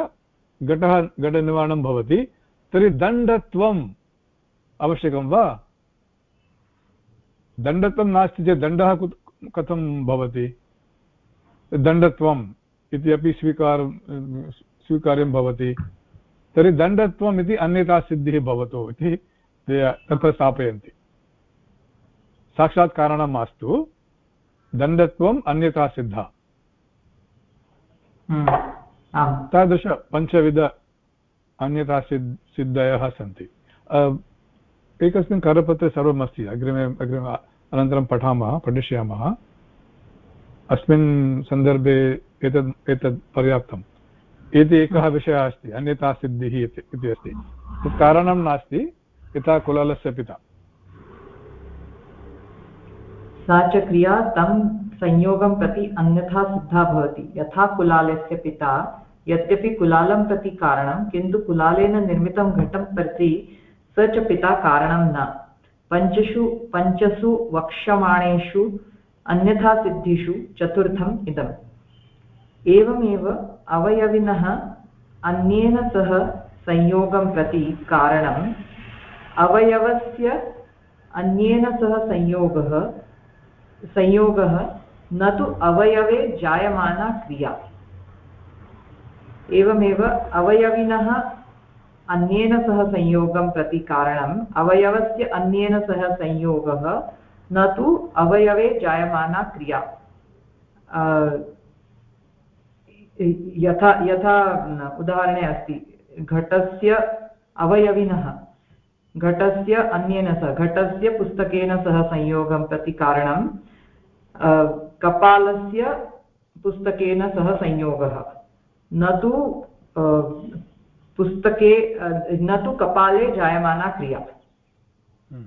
घटः घटनिर्माणं भवति। तर्हि दण्डत्वम् आवश्यकं वा? दण्डत्वं नास्ति चेत् दण्डः कथं भवति? दण्डत्वम् इति अपि स्वीकार स्वीकार्यं भवति। तर्हि दण्डत्वम् इति अन्यथा सिद्धिः भवतु इति तत्र स्थापयन्ति। साक्षात् कारणं मास्तु। दण्डत्वम् अन्यथा सिद्धा। हम्म, तादृश पञ्चविध अन्यथा सिद् सिद्धयः सन्ति। एकस्मिन् करपत्रे सर्वमस्ति। अग्रिमे अग्रिमे अनन्तरं पठामः पठिष्यामः। अस्मिन् सन्दर्भे एतद् एतद् पर्याप्तम्। इति एकः विषयः अस्ति अन्यथा सिद्धिः इति अस्ति। तत् कारणं नास्ति पिता कुलालस्य पिता। सा च क्रिया तं संयोगं प्रति अन्यथा सिद्धा भवति। यथा कुलालस्य पिता, यद्यपि कुलालं प्रति कारणं, किन्तु कुलालेन निर्मितं घटं प्रति स च पिता कारणं न। पञ्चषु, पञ्चसु वक्ष्यमाणेषु अन्यथासिद्धिषु चतुर्थम् इदम्। एवमेव अवयविनः अन्येन सह संयोगं प्रति कारणम्, अवयवस्य अन्येन सह संयोगः संयोगः न तु अवयवे जायमाना क्रिया। एवमेव अवयविनः अन्येन सह संयोगं प्रति कारणम्, अवयवस्य अन्येन सह संयोगः न तु अवयवे जायमाना क्रिया। यथा यथा उदाहरणे अस्ति, घटस्य अवयविनः, घटस्य अन्येन सह, घटस्य पुस्तकेन सह संयोगं प्रति कारणं कपालस्य पुस्तकेन सह संयोगः। न तु पुस्तके न तु कपाले जायमाना क्रिया। हम्म।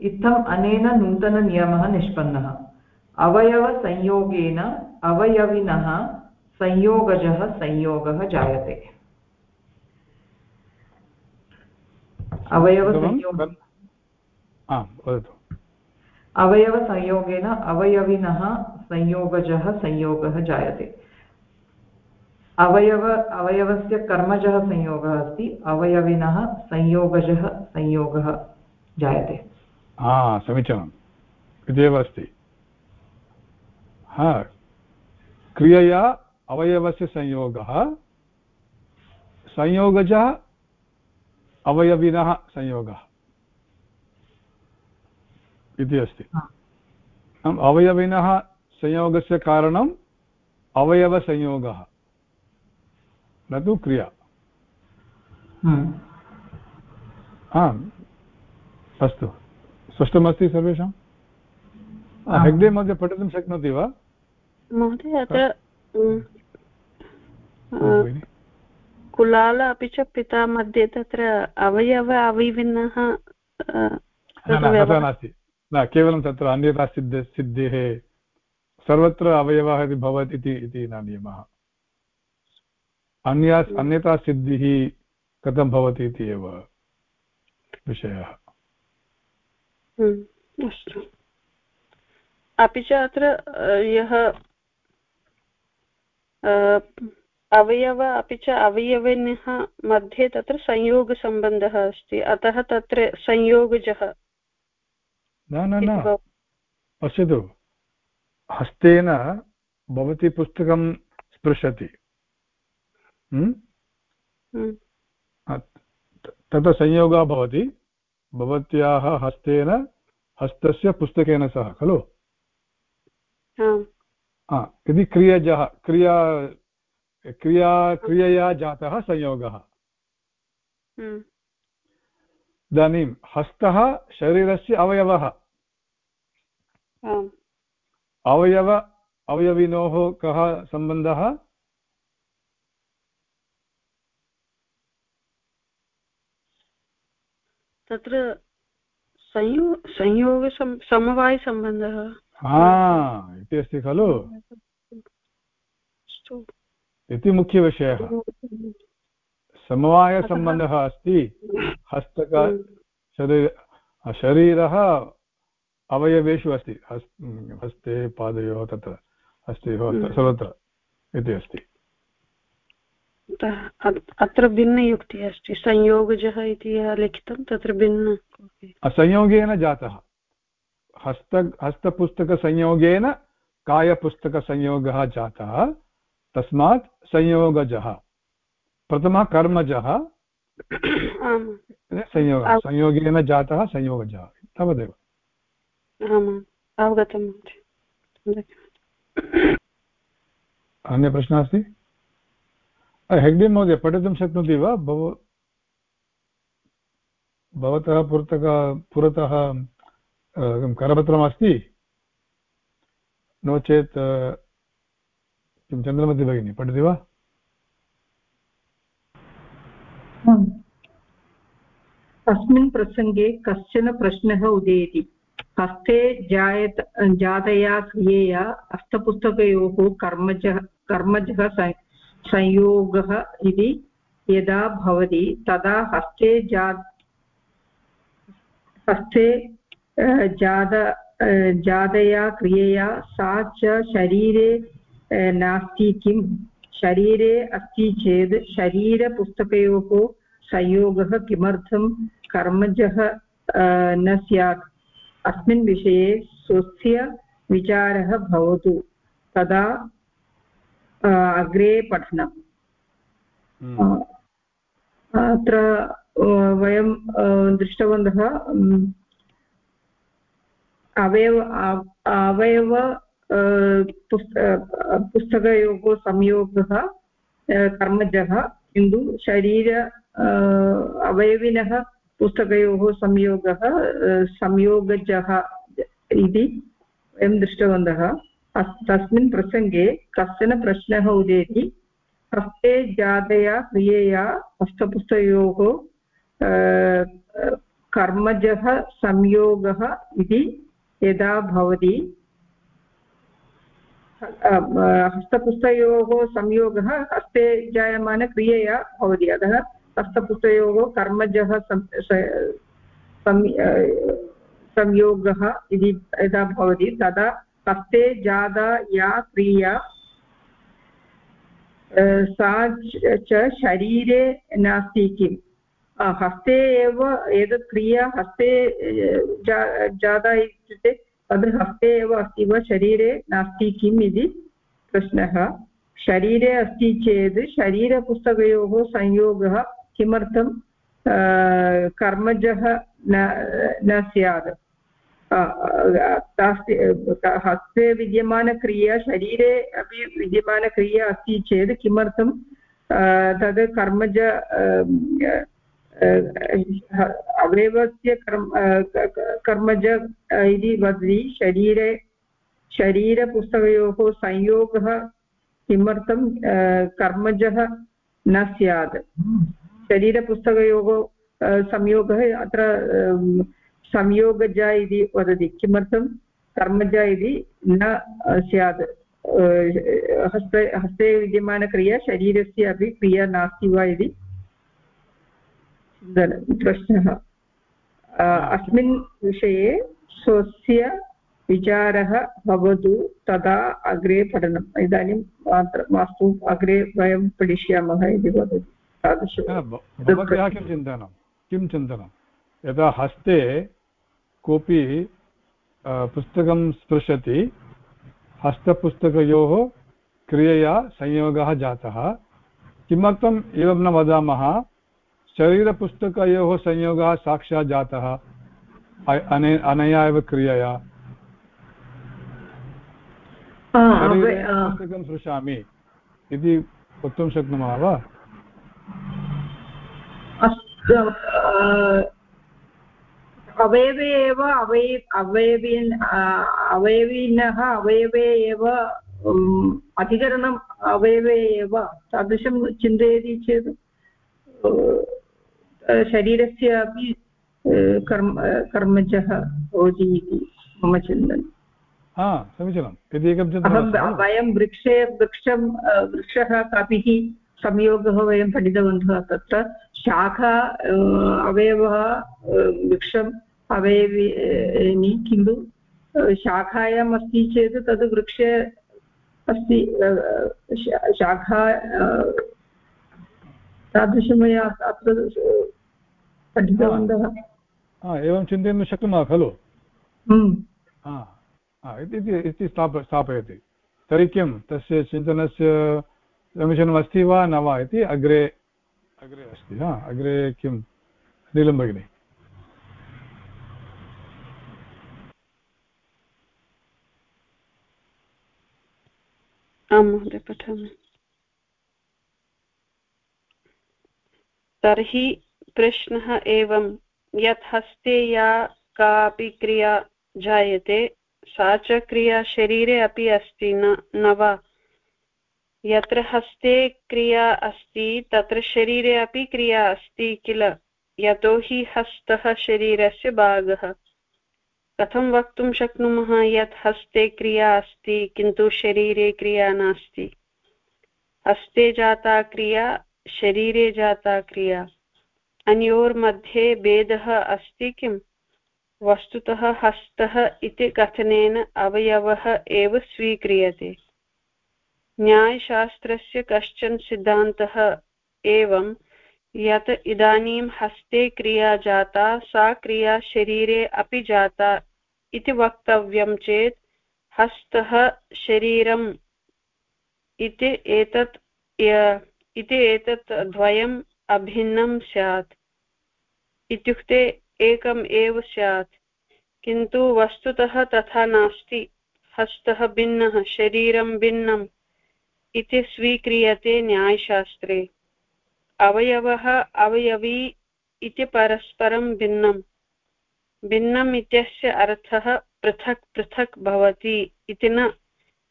इत्थम् अनेन नूतननियमः निष्पन्नः। अवयवसंयोगेन अवयविनः संयोगजः संयोगः जायते। अवयवसंयोग। अवयवसंयोगेन अवयविनः संयोगजः संयोगः जायते। अवयव, अवयवस्य कर्मजः संयोगः अस्ति, अवयविनः संयोगजः संयोगः जायते। हा समीचीनम्। इत्येव अस्ति। हा, क्रियया अवयवस्य संयोगः, संयोगजः अवयविनः संयोगः। इति अस्ति। अवयविनः संयोगस्य कारणम् अवयवसंयोगः। न तु क्रिया। आम् अस्तु। स्पष्टमस्ति सर्वेषां? हेग्डे मध्ये पठितुं शक्नोति वा? महोदय अत्र कुलाल अपि च पिता मध्ये तत्र अवयव अवयविनः नास्ति। न केवलं तत्र अन्यथा सिद्ध सिद्धेः सर्वत्र अवयवः यदि भवति इति न नियमः। अन्या अन्यथा सिद्धिः कथं भवति इति एव विषयः। अपि च अत्र यः अवयव अपि च अवयविनः मध्ये तत्र संयोगसम्बन्धः अस्ति। अतः तत्र संयोगजः न न न. पश्यतु। हस्तेन भवती पुस्तकं स्पृशति। हम्म? हम्म। तत्र संयोगः भवति। भवत्याः हस्तेन हस्तस्य पुस्तकेन सह खलु? यदि क्रियजः क्रिया क्रिया क्रियया जातः संयोगः। हम्म। इदानीं हस्तः शरीरस्य अवयवः। अवयव अवयविनोः कः सम्बन्धः? तत्र संयो संयोग समवायसम्बन्धः। इति अस्ति खलु? इति मुख्यविषयः। समवायसम्बन्धः अस्ति। हस्तक शरीर शरीरः अवयवेषु अस्ति हस्ते पादयोः तत्र हस्तयोः हम्म। सर्वत्र इति अस्ति। अत्र भिन्नयुक्तिः अस्ति संयोगजः इति यः लिखितं तत्र भिन्न संयोगेन जातः। हस्त हस्तपुस्तकसंयोगेन कायपुस्तकसंयोगः जातः तस्मात् संयोगजः। प्रथमः कर्मजः। संयोगः संयोगेन जातः संयोगजः। तावदेव। अवगतं अन्यप्रश्नः अस्ति हेग्डे महोदय पठितुं शक्नोति वा भव भवतः पुरतः पुरतः करपत्रमस्ति नो चेत् किं चन्द्रमति भगिनी पठति वा अस्मिन् प्रसङ्गे कश्चन प्रश्नः उदेति हस्ते जायत, जातया क्रियया हस्तपुस्तकयोः कर्मजः कर्मजः संयोगः इति यदा भवति तदा हस्ते जा हस्ते जात जातया क्रियया सा च शरीरे नास्ति किं शरीरे अस्ति चेत् शरीरपुस्तकयोः संयोगः किमर्थं? कर्मजः न स्यात्। अस्मिन् विषये स्वस्य विचारः भवतु तदा अग्रे पठनम् हम्म। अत्र वयं दृष्टवन्तः अवयव अवयव पुस्तकयोः संयोगः कर्मजः किन्तु शरीर अवयविनः पुस्तकयोः संयोगः संयोगजः इति वयं दृष्टवन्तः। तस्मिन् प्रसङ्गे कश्चन प्रश्नः उदेति, हस्ते जातया, क्रियया हस्तपुस्तकयोः कर्मजः संयोगः इति यदा भवति हस्तपुस्तकयोः संयोगः हस्ते जायमानक्रियया भवति। अतः हस्तपुस्तकयोः कर्मजः संयोगः इति यदा भवति, तदा हस्ते जाता या क्रिया सा च शरीरे नास्ति किम्। हस्ते एव एतत् क्रिया हस्ते जाता इत्युक्ते तद् हस्ते एव अस्ति वा शरीरे नास्ति किम् इति प्रश्नः। शरीरे अस्ति चेत् शरीरपुस्तकयोः संयोगः किमर्थं कर्मजः न न स्यात् हस्ते विद्यमानक्रिया शरीरे अपि विद्यमानक्रिया अस्ति चेत् किमर्थं तद् कर्मज अवयवस्य कर्म कर्मज इति वदति शरीरे शरीरपुस्तकयोः संयोगः किमर्थं कर्मजः न स्यात् शरीरपुस्तकयोः संयोगः अत्र संयोगज इति वदति। किमर्थं? कर्मज इति न स्यात्। हस्ते हस्ते विद्यमानक्रिया शरीरस्य अपि क्रिया नास्ति वा इति? प्रश्नः। अस्मिन् विषये स्वस्य विचारः भवतु तदा अग्रे पठनम्। इदानीं मात्र, मास्तु, अग्रे वयं पठिष्यामः इति वदति। भवत्याः किं चिन्तनं किं चिन्तनं यदा हस्ते कोऽपि पुस्तकं स्पृशति हस्तपुस्तकयोः क्रियया संयोगः जातः किमर्थम् एवं न वदामः शरीरपुस्तकयोः संयोगः साक्षात् जातः अने अनया एव क्रियया पुस्तकं स्पृशामि इति वक्तुं शक्नुमः वा अवयवे एव अवय अवयवीन् अवयविनः अवयवे एव अधिकरणम् अवयवे एव तादृशं चिन्तयति चेत् शरीरस्य अपि कर्म कर्मजः भवति इति मम चिन्तनं समीचीनं। यदि एकं वयं वृक्षे वृक्षं वृक्षः कपिः संयोगः वयं पठितवन्तः तत्र शाखा अवयवः वृक्षम् अवयविनी किन्तु शाखायाम् अस्ति चेत् तद् वृक्षे अस्ति शाखा तादृशं मया अत्र पठितवन्तः। एवं चिन्तयितुं शक्नुमः खलु? हम्म। इति स्थापयति। तर्हि किं? तस्य चिन्तनस्य समीचीनम् अस्ति वा न वा इति अग्रे अग्रे अस्ति। हा अग्रे किं? नीलं भगिनि। आं महोदय पठामि। तर्हि प्रश्नः एवं यत् हस्ते या कापि क्रिया जायते सा च क्रिया शरीरे अपि अस्ति न न वा? यत्र हस्ते क्रिया अस्ति, तत्र शरीरे अपि क्रिया अस्ति किल? यतोहि हस्तः शरीरस्य भागः। कथं वक्तुं शक्नुमः यत् हस्ते क्रिया अस्ति, किन्तु शरीरे क्रिया नास्ति? हस्ते जाता क्रिया, शरीरे जाता क्रिया। अनयोर्मध्ये भेदः अस्ति किम्? वस्तुतः हस्तः इति कथनेन अवयवः एव स्वीक्रियते। न्यायशास्त्रस्य कश्चन सिद्धान्तः एवं यत् इदानीं हस्ते क्रिया जाता, सा क्रिया शरीरे अपि जाता इति वक्तव्यं चेत् हस्तः शरीरम् इति एतत् इति एतत् द्वयम् अभिन्नं स्यात्। इत्युक्ते एकम् एव स्यात्। किन्तु वस्तुतः तथा नास्ति। हस्तः भिन्नः, शरीरं भिन्नम्। इति स्वीक्रियते न्यायशास्त्रे। अवयवः अवयवी इति परस्परं भिन्नम्। भिन्नम् इत्यस्य अर्थः पृथक् पृथक् भवति इति न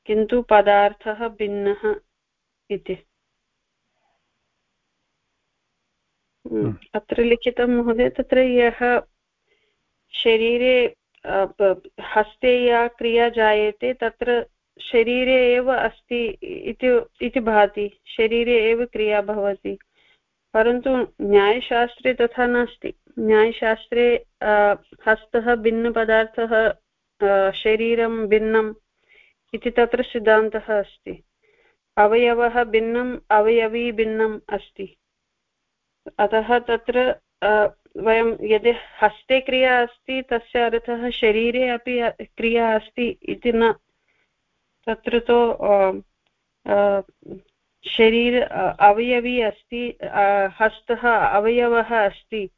किन्तु पदार्थः भिन्नः इति। अत्र लिखितं महोदय तत्र यः शरीरे हस्ते या क्रिया जायते तत्र शरीरे एव अस्ति इति भाति, शरीरे एव क्रिया भवति। परन्तु न्यायशास्त्रे तथा नास्ति। न्यायशास्त्रे हस्तः भिन्नपदार्थः शरीरं भिन्नम् इति तत्र सिद्धान्तः अस्ति। अवयवः भिन्नम्, अवयवी भिन्नम् अस्ति। अतः तत्र वयं यदि हस्ते क्रिया अस्ति, तस्य अर्थः शरीरे अपि क्रिया अस्ति इति न तत्र तु शरीर अवयवी अस्ति हस्तः अवयवः अस्ति।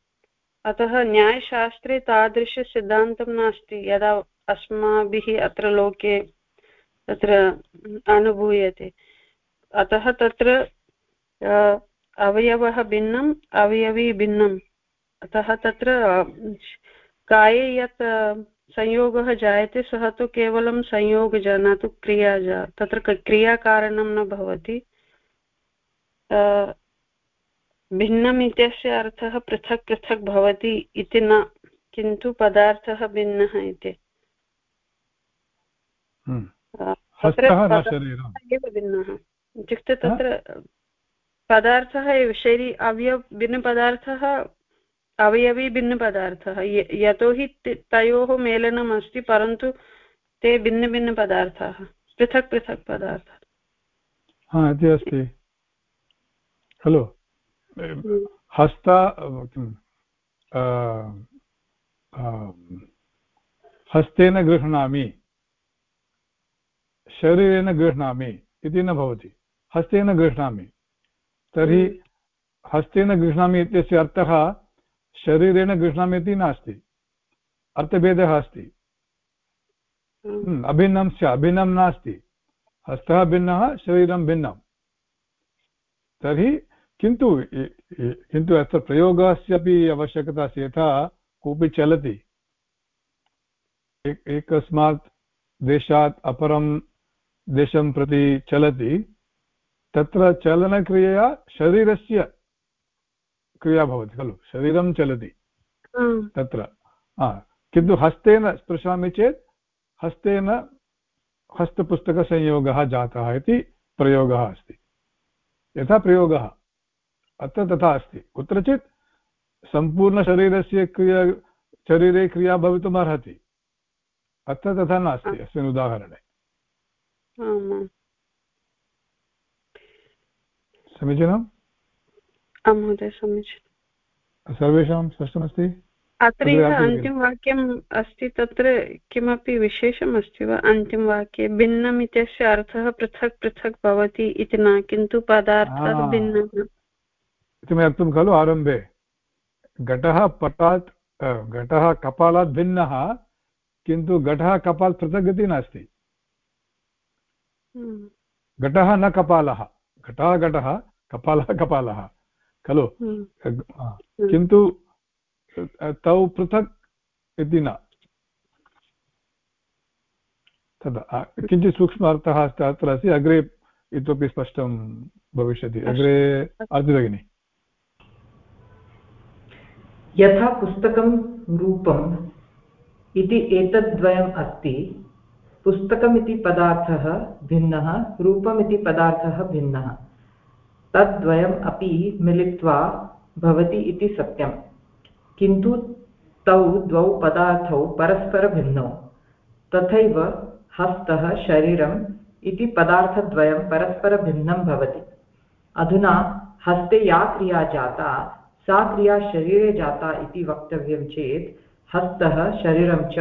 अतः न्यायशास्त्रे तादृशसिद्धान्तं नास्ति, यदा अस्माभिः अत्र लोके तत्र अनुभूयते। अतः तत्र अवयवः भिन्नम् अवयवी भिन्नम्। अतः तत्र काये यत् संयोगः जायते सः तु केवलं संयोगजा न तु क्रिया जा तत्र क्रियाकारणं न भवति। भिन्नम् इत्यस्य अर्थः पृथक् पृथक् भवति इति न किन्तु पदार्थः भिन्नः इति। हम्म। एव भिन्नः। इत्युक्ते तत्र पदार्थः एव शरी अवयव भिन्नपदार्थः अवयवी भिन्नपदार्थः। यतोहि तयोः मेलनम् अस्ति परन्तु ते भिन्नभिन्नपदार्थाः। पृथक् पृथक् पदार्थाः। हा इति अस्ति। खलु हस्त हस्तेन गृह्णामि। शरीरेण गृह्णामि इति न भवति। हस्तेन गृह्णामि। तर्हि हस्तेन गृह्णामि इत्यस्य अर्थः शरीरेण गृह्णामि इति नास्ति अर्थभेदः अस्ति। हम्म, अभिन्नं स्यात् अभिन्नं नास्ति। हस्तः भिन्नः शरीरं भिन्नं। तर्हि किन्तु किन्तु अत्र प्रयोगस्य अपि आवश्यकता अस्ति यथा कोऽपि चलति। एकस्मात् देशात् अपरं देशं प्रति चलति तत्र चलनक्रियया शरीरस्य क्रिया भवति खलु? शरीरं चलति। तत्र। किन्तु हस्तेन स्पृशामि चेत् हस्तेन हस्तपुस्तकसंयोगः जातः इति प्रयोगः अस्ति। यथा प्रयोगः अत्र तथा अस्ति। कुत्रचित् सम्पूर्णशरीरस्य क्रिया शरीरे क्रिया भवितुम् अर्हति अत्र तथा नास्ति अस्मिन् उदाहरणे। समीचीनम्? महोदय समीचीनं सर्वेषां स्पष्टमस्ति? अत्र अन्तिमवाक्यम् अस्ति तत्र किमपि विशेषम् अस्ति वा? अन्तिमवाक्ये भिन्नम् इत्यस्य अर्थः पृथक् पृथक् भवति इति न किन्तु पदार्थः भिन्नः इति खलु आरम्भे। घटः पटात् घटः कपालात् भिन्नः किन्तु घटः कपाल् पृथक् इति नास्ति। हम्म। घटः न कपालः। घटः घटः कपालः कपालः। खलु? हम्म। हम्म। किन्तु तौ पृथक् इति न तदा किञ्चित् सूक्ष्म अर्थः अस्ति अत्र अस्ति अग्रे इतोपि स्पष्टं भविष्यति। अग्रे अर्ति भगिनि। यथा पुस्तकं रूपम् इति एतद्द्वयम् अस्ति पुस्तकमिति पदार्थः भिन्नः रूपमिति पदार्थः भिन्नः। तद्वयम् अपि मिलित्वा भवति इति सत्यं किन्तु तौ द्वौ पदार्थौ परस्परभिन्नौ। तथैव हस्तः शरीरम् इति पदार्थद्वयं परस्परभिन्नं भवति। अधुना हस्ते या क्रिया जाता, सा क्रिया शरीरे जाता इति वक्तव्यं चेत् हस्तः शरीरं च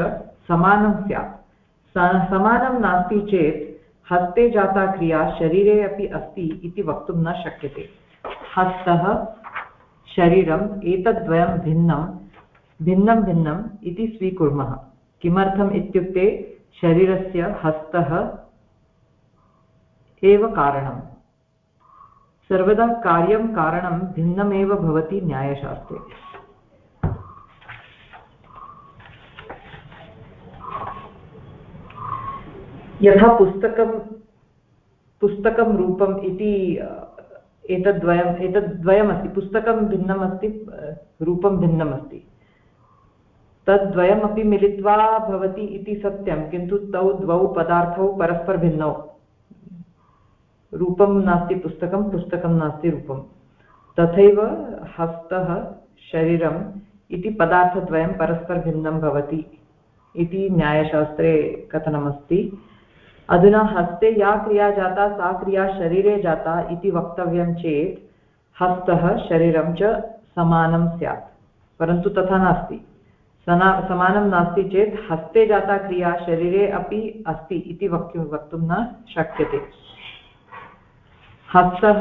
समानं स्यात्। समानं नास्ति चेत् हस्ते जाता क्रिया, शरीरे अपि अस्ति इति वक्तुं न शक्यते। हस्तः शरीरम् एतद्वयं भिन्नं भिन्नं भिन्नम् इति स्वीकुर्मः। किमर्थम् इत्युक्ते शरीरस्य हस्तः एव कारणं सर्वदा कार्यं कारणं भिन्नमेव भवति न्यायशास्त्रे। यथा पुस्तकं पुस्तकं रूपम् इति एतद्वयम्, एतद्वयमस्ति। पुस्तकं भिन्नम् अस्ति रूपं भिन्नम् अस्ति तद्वयमपि मिलित्वा भवति इति सत्यं, किन्तु तौ द्वौ पदार्थौ परस्परभिन्नौ। रूपं नास्ति पुस्तकं पुस्तकं नास्ति रूपं। तथैव हस्तः, शरीरम् इति पदार्थद्वयं परस्परभिन्नं भवति इति न्यायशास्त्रे कथनमस्ति। अधुना हस्ते या क्रिया जाता सा क्रिया शरीरे जाता इति वक्तव्यं चेत् हस्तः शरीरं च समानं स्यात्। परन्तु तथा नास्ति। सना, समानं नास्ति चेत् हस्ते जाता क्रिया शरीरे अपि अस्ति इति वक्तुं वक्तुं न शक्यते। हस्तः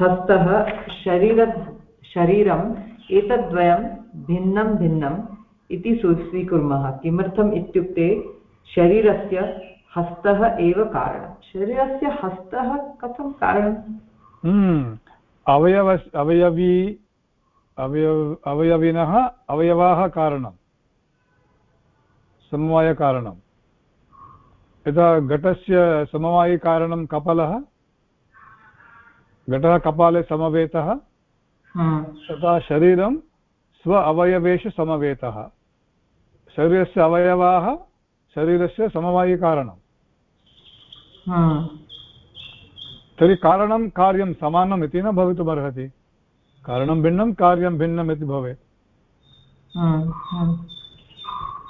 हस्तः शरीर, शरीरम् एतद्वयं भिन्नं भिन्नं इति स्वीकुर्मः किमर्थम् इत्युक्ते शरीरस्य हस्तः एव कारणं। शरीरस्य हस्तः कथं कारणम्? हम्म, अवयव अवयवी अवयव अवयविनः अवयवाः कारणं। समवायकारणं। यथा घटस्य समवायिकारणं कपालः घटः कपाले समवेतः। तथा शरीरं स्व अवयवेषु समवेतः। शरीरस्य अवयवाः शरीरस्य समवायिकारणं। तर्हि कारणं कार्यं समानम् इति न भवितुमर्हति कारणं भिन्नं कार्यं भिन्नम् इति भवेत्।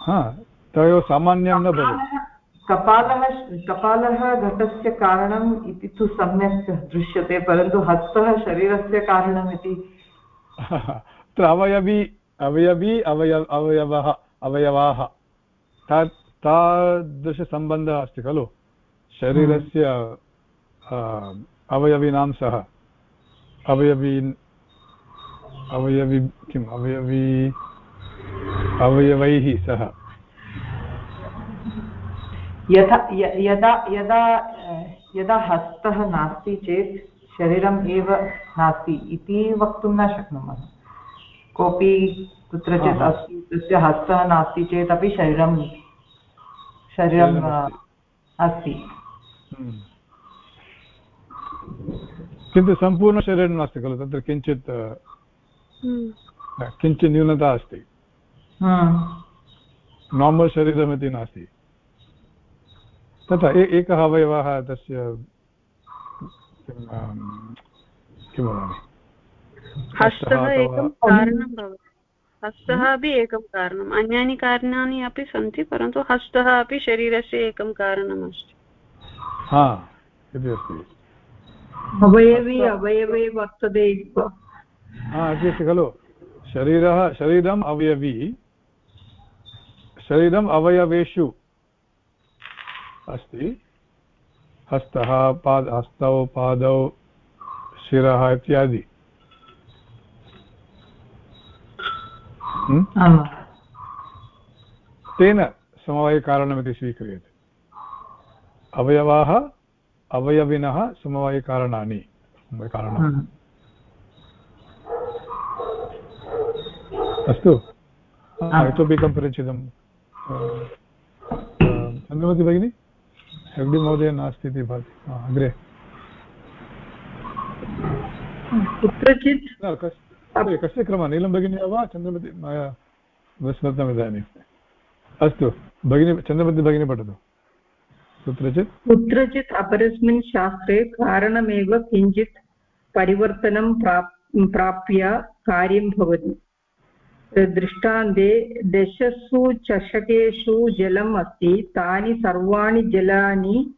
हा तयोः सामान्यं न भवेत्। कपालः कपालः घटस्य कारणम् इति तु सम्यक् दृश्यते परन्तु हस्तः शरीरस्य कारणम् इति। तत्र अवयवी अवयवी अवय अवयवः। अवयवाः। तत् तादृशसम्बन्धः अस्ति खलु? शरीरस्य अवयवीनां सह। अवयवीन् अवयवी किम् अवयवी अवयवैः सह। यथा यदा यदा यदा हस्तः नास्ति चेत् शरीरम् एव नास्ति इति वक्तुं न शक्नुमः। कोऽपि कुत्रचित् अस्ति तस्य हस्तः नास्ति चेदपि शरीरं शरीरम् अस्ति। हम्म। किन्तु सम्पूर्णशरीरं नास्ति खलु तत्र किञ्चित् हम्म। किञ्चित् न्यूनता अस्ति। नार्मल् शरीरमिति नास्ति। तथा एकः अवयवः तस्य किं वदामि? हस्तः एकं कारणं भवति। हस्तः अपि एकं कारणम्। अन्यानि कारणानि अपि सन्ति परन्तु हस्तः अपि शरीरस्य एकं कारणमस्ति। हा इति अस्ति। अवयवी अवयवे वर्तते हा इति अस्ति खलु। शरीरः शरीरम् अवयवी शरीरम् अवयवेषु अस्ति। हस्तः पाद हस्तौ पादौ शिरः इत्यादि। तेन समवायिकारणमिति स्वीक्रियते। अवयवाः अवयविनः समवायिकारणानि। कारणानि अस्तु। इतोपि एकं परिचितं चन्द्रमति भगिनि। हेग्डि महोदय नास्ति इति भाति। अग्रे। कुत्रचित्? कस्य क्रमः? नीलं भगिनी वा? चन्द्रमति मया विस्मृतम् इदानीम् अस्तु, भगिनी, चन्द्रमति भगिनी पठतु। कुत्रचित्? कुत्रचित् अपरस्मिन् शास्त्रे कारणमेव किञ्चित् परिवर्तनं प्राप् प्राप्य कार्यं भवति। दृष्टान्ते दशसु चषकेषु जलम् अस्ति, तानि सर्वाणि जलानि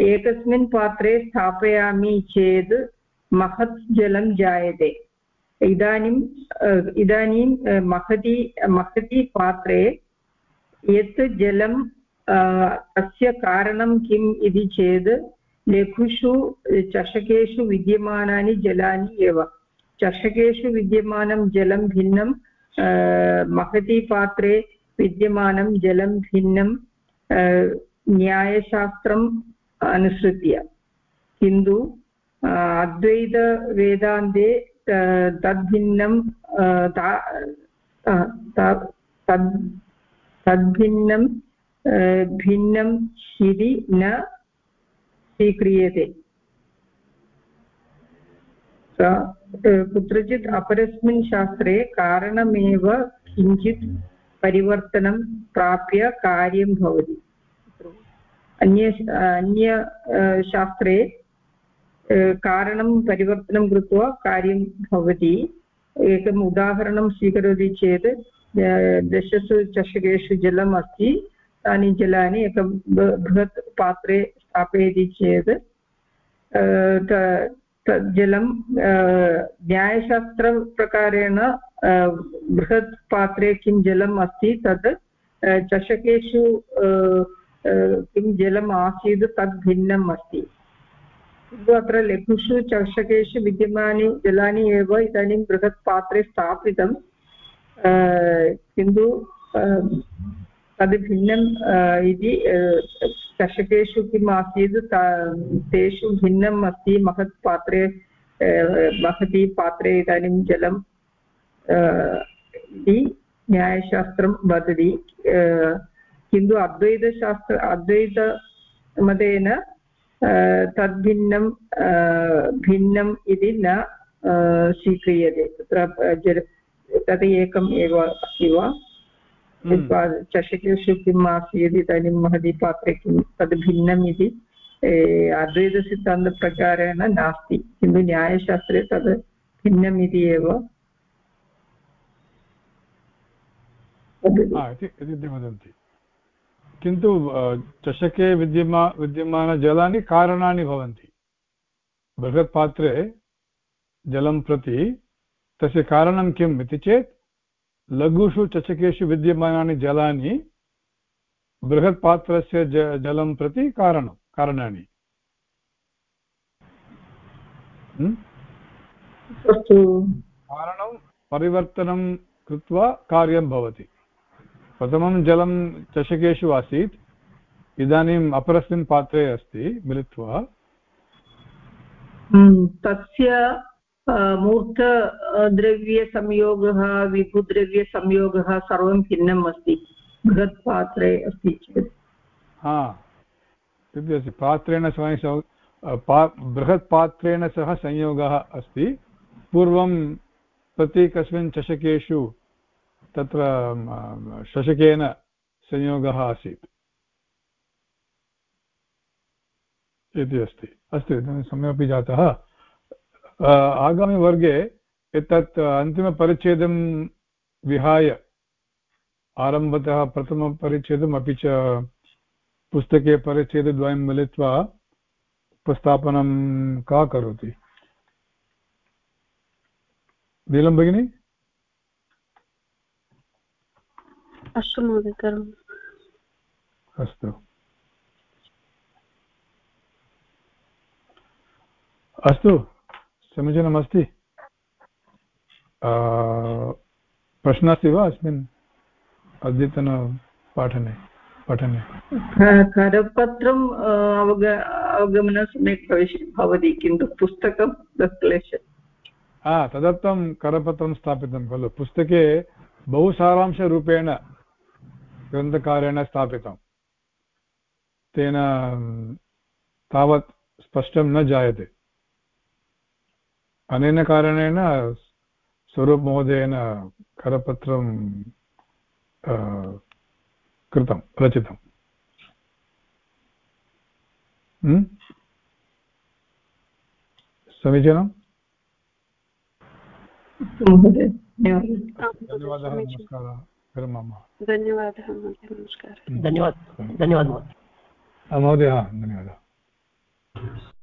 एकस्मिन् पात्रे स्थापयामि चेत् महत् जलं जायते इदानीम् इदानीं महती महती पात्रे यत् जलं तस्य कारणं किम् इति चेत् लघुषु चषकेषु विद्यमानानि जलानि एव चषकेषु विद्यमानं जलं भिन्नं महती पात्रे विद्यमानं जलं भिन्नं न्यायशास्त्रम् अनुसृत्य किन्तु अद्वैतवेदान्ते तद्भिन्नं तद् तद्भिन्नं भिन्नम् इति न स्वीक्रियते कुत्रचित् अपरस्मिन् शास्त्रे कारणमेव किञ्चित् परिवर्तनं प्राप्य कार्यं भवति अन्य अन्य शास्त्रे कारणं परिवर्तनं कृत्वा कार्यं भवति एकम् उदाहरणं स्वीकरोति चेत् दशसु चषकेषु जलम् अस्ति तानि जलानि एकं बृहत् पात्रे स्थापयति चेत् तत् जलं न्यायशास्त्रप्रकारेण बृहत् पात्रे किं जलम् अस्ति तत् चषकेषु किं जलम् आसीत् तद् भिन्नम् अस्ति किन्तु अत्र लघुषु चषकेषु विद्यमानि जलानि एव इदानीं बृहत् पात्रे स्थापितं किन्तु तद् भिन्नम् इति चषकेषु किम् आसीत् तेषु भिन्नम् अस्ति महत् पात्रे महती पात्रे इदानीं जलं इति न्यायशास्त्रं वदति किन्तु अद्वैतशास्त्र, अद्वैतमतेन तद्भिन्नं भिन्नम् इति न स्वीक्रियते तत्र तद् एकम् एव अस्ति वा हम्म। चषकेषु किम् आसीत् इदानीं महती पात्रे किं तद् भिन्नम् इति अद्वैतसिद्धान्तप्रकारेण नास्ति किन्तु न्यायशास्त्रे तद् भिन्नम् इति एव वदन्ति किन्तु चषके विद्यमा विद्यमानजलानि कारणानि भवन्ति। बृहत् पात्रे जलं प्रति तस्य कारणं किम् इति चेत् लघुषु चषकेषु विद्यमानानि जलानि बृहत् पात्रस्य ज जलं प्रति कारणं कारणानि। कारणं परिवर्तनं कृत्वा कार्यं भवति। प्रथमं जलं चषकेषु आसीत्। इदानीम् अपरस्मिन् पात्रे अस्ति मिलित्वा। तस्य मूर्तद्रव्यसंयोगः विभुद्रव्यसंयोगः सर्वं भिन्नम् अस्ति। बृहत् पात्रे अस्ति चेत्। हा इति अस्ति पात्रेण सह बृहत् पात्रेण सह संयोगः अस्ति। पूर्वं प्रति कस्मिन् चषकेषु तत्र शशकेन संयोगः आसीत्। इति अस्ति। अस्तु, इदानीं समयमपि जातः। आगामिवर्गे एतत् अन्तिमपरिच्छेदं विहाय आरम्भतः प्रथमपरिच्छेदम्, अपि च पुस्तके परिच्छेदद्वयं मिलित्वा उपस्थापनं का करोति? नीलं भगिनी? अस्तु महोदय करोमि अस्तु अस्तु। समीचीनमस्ति प्रश्नः अस्ति वा अस्मिन् अद्यतनपाठने पठने? करपत्रम् अवग अवगमनं सम्यक् भविष्य भवति किन्तु पुस्तकं क्लेश हा तदर्थं करपत्रं स्थापितं खलु। पुस्तके बहुसारांशरूपेण ग्रन्थकारेण स्थापितं तेन तावत् स्पष्टं न जायते। अनेन कारणेन स्वरूपमहोदयेन करपत्रं कृतं रचितं समीचीनम् धन्यवादः नमस्कारः। विरमामः धन्यवादः महोदय नमस्कारः। धन्यवादः धन्यवादः महोदय। महोदय धन्यवादः।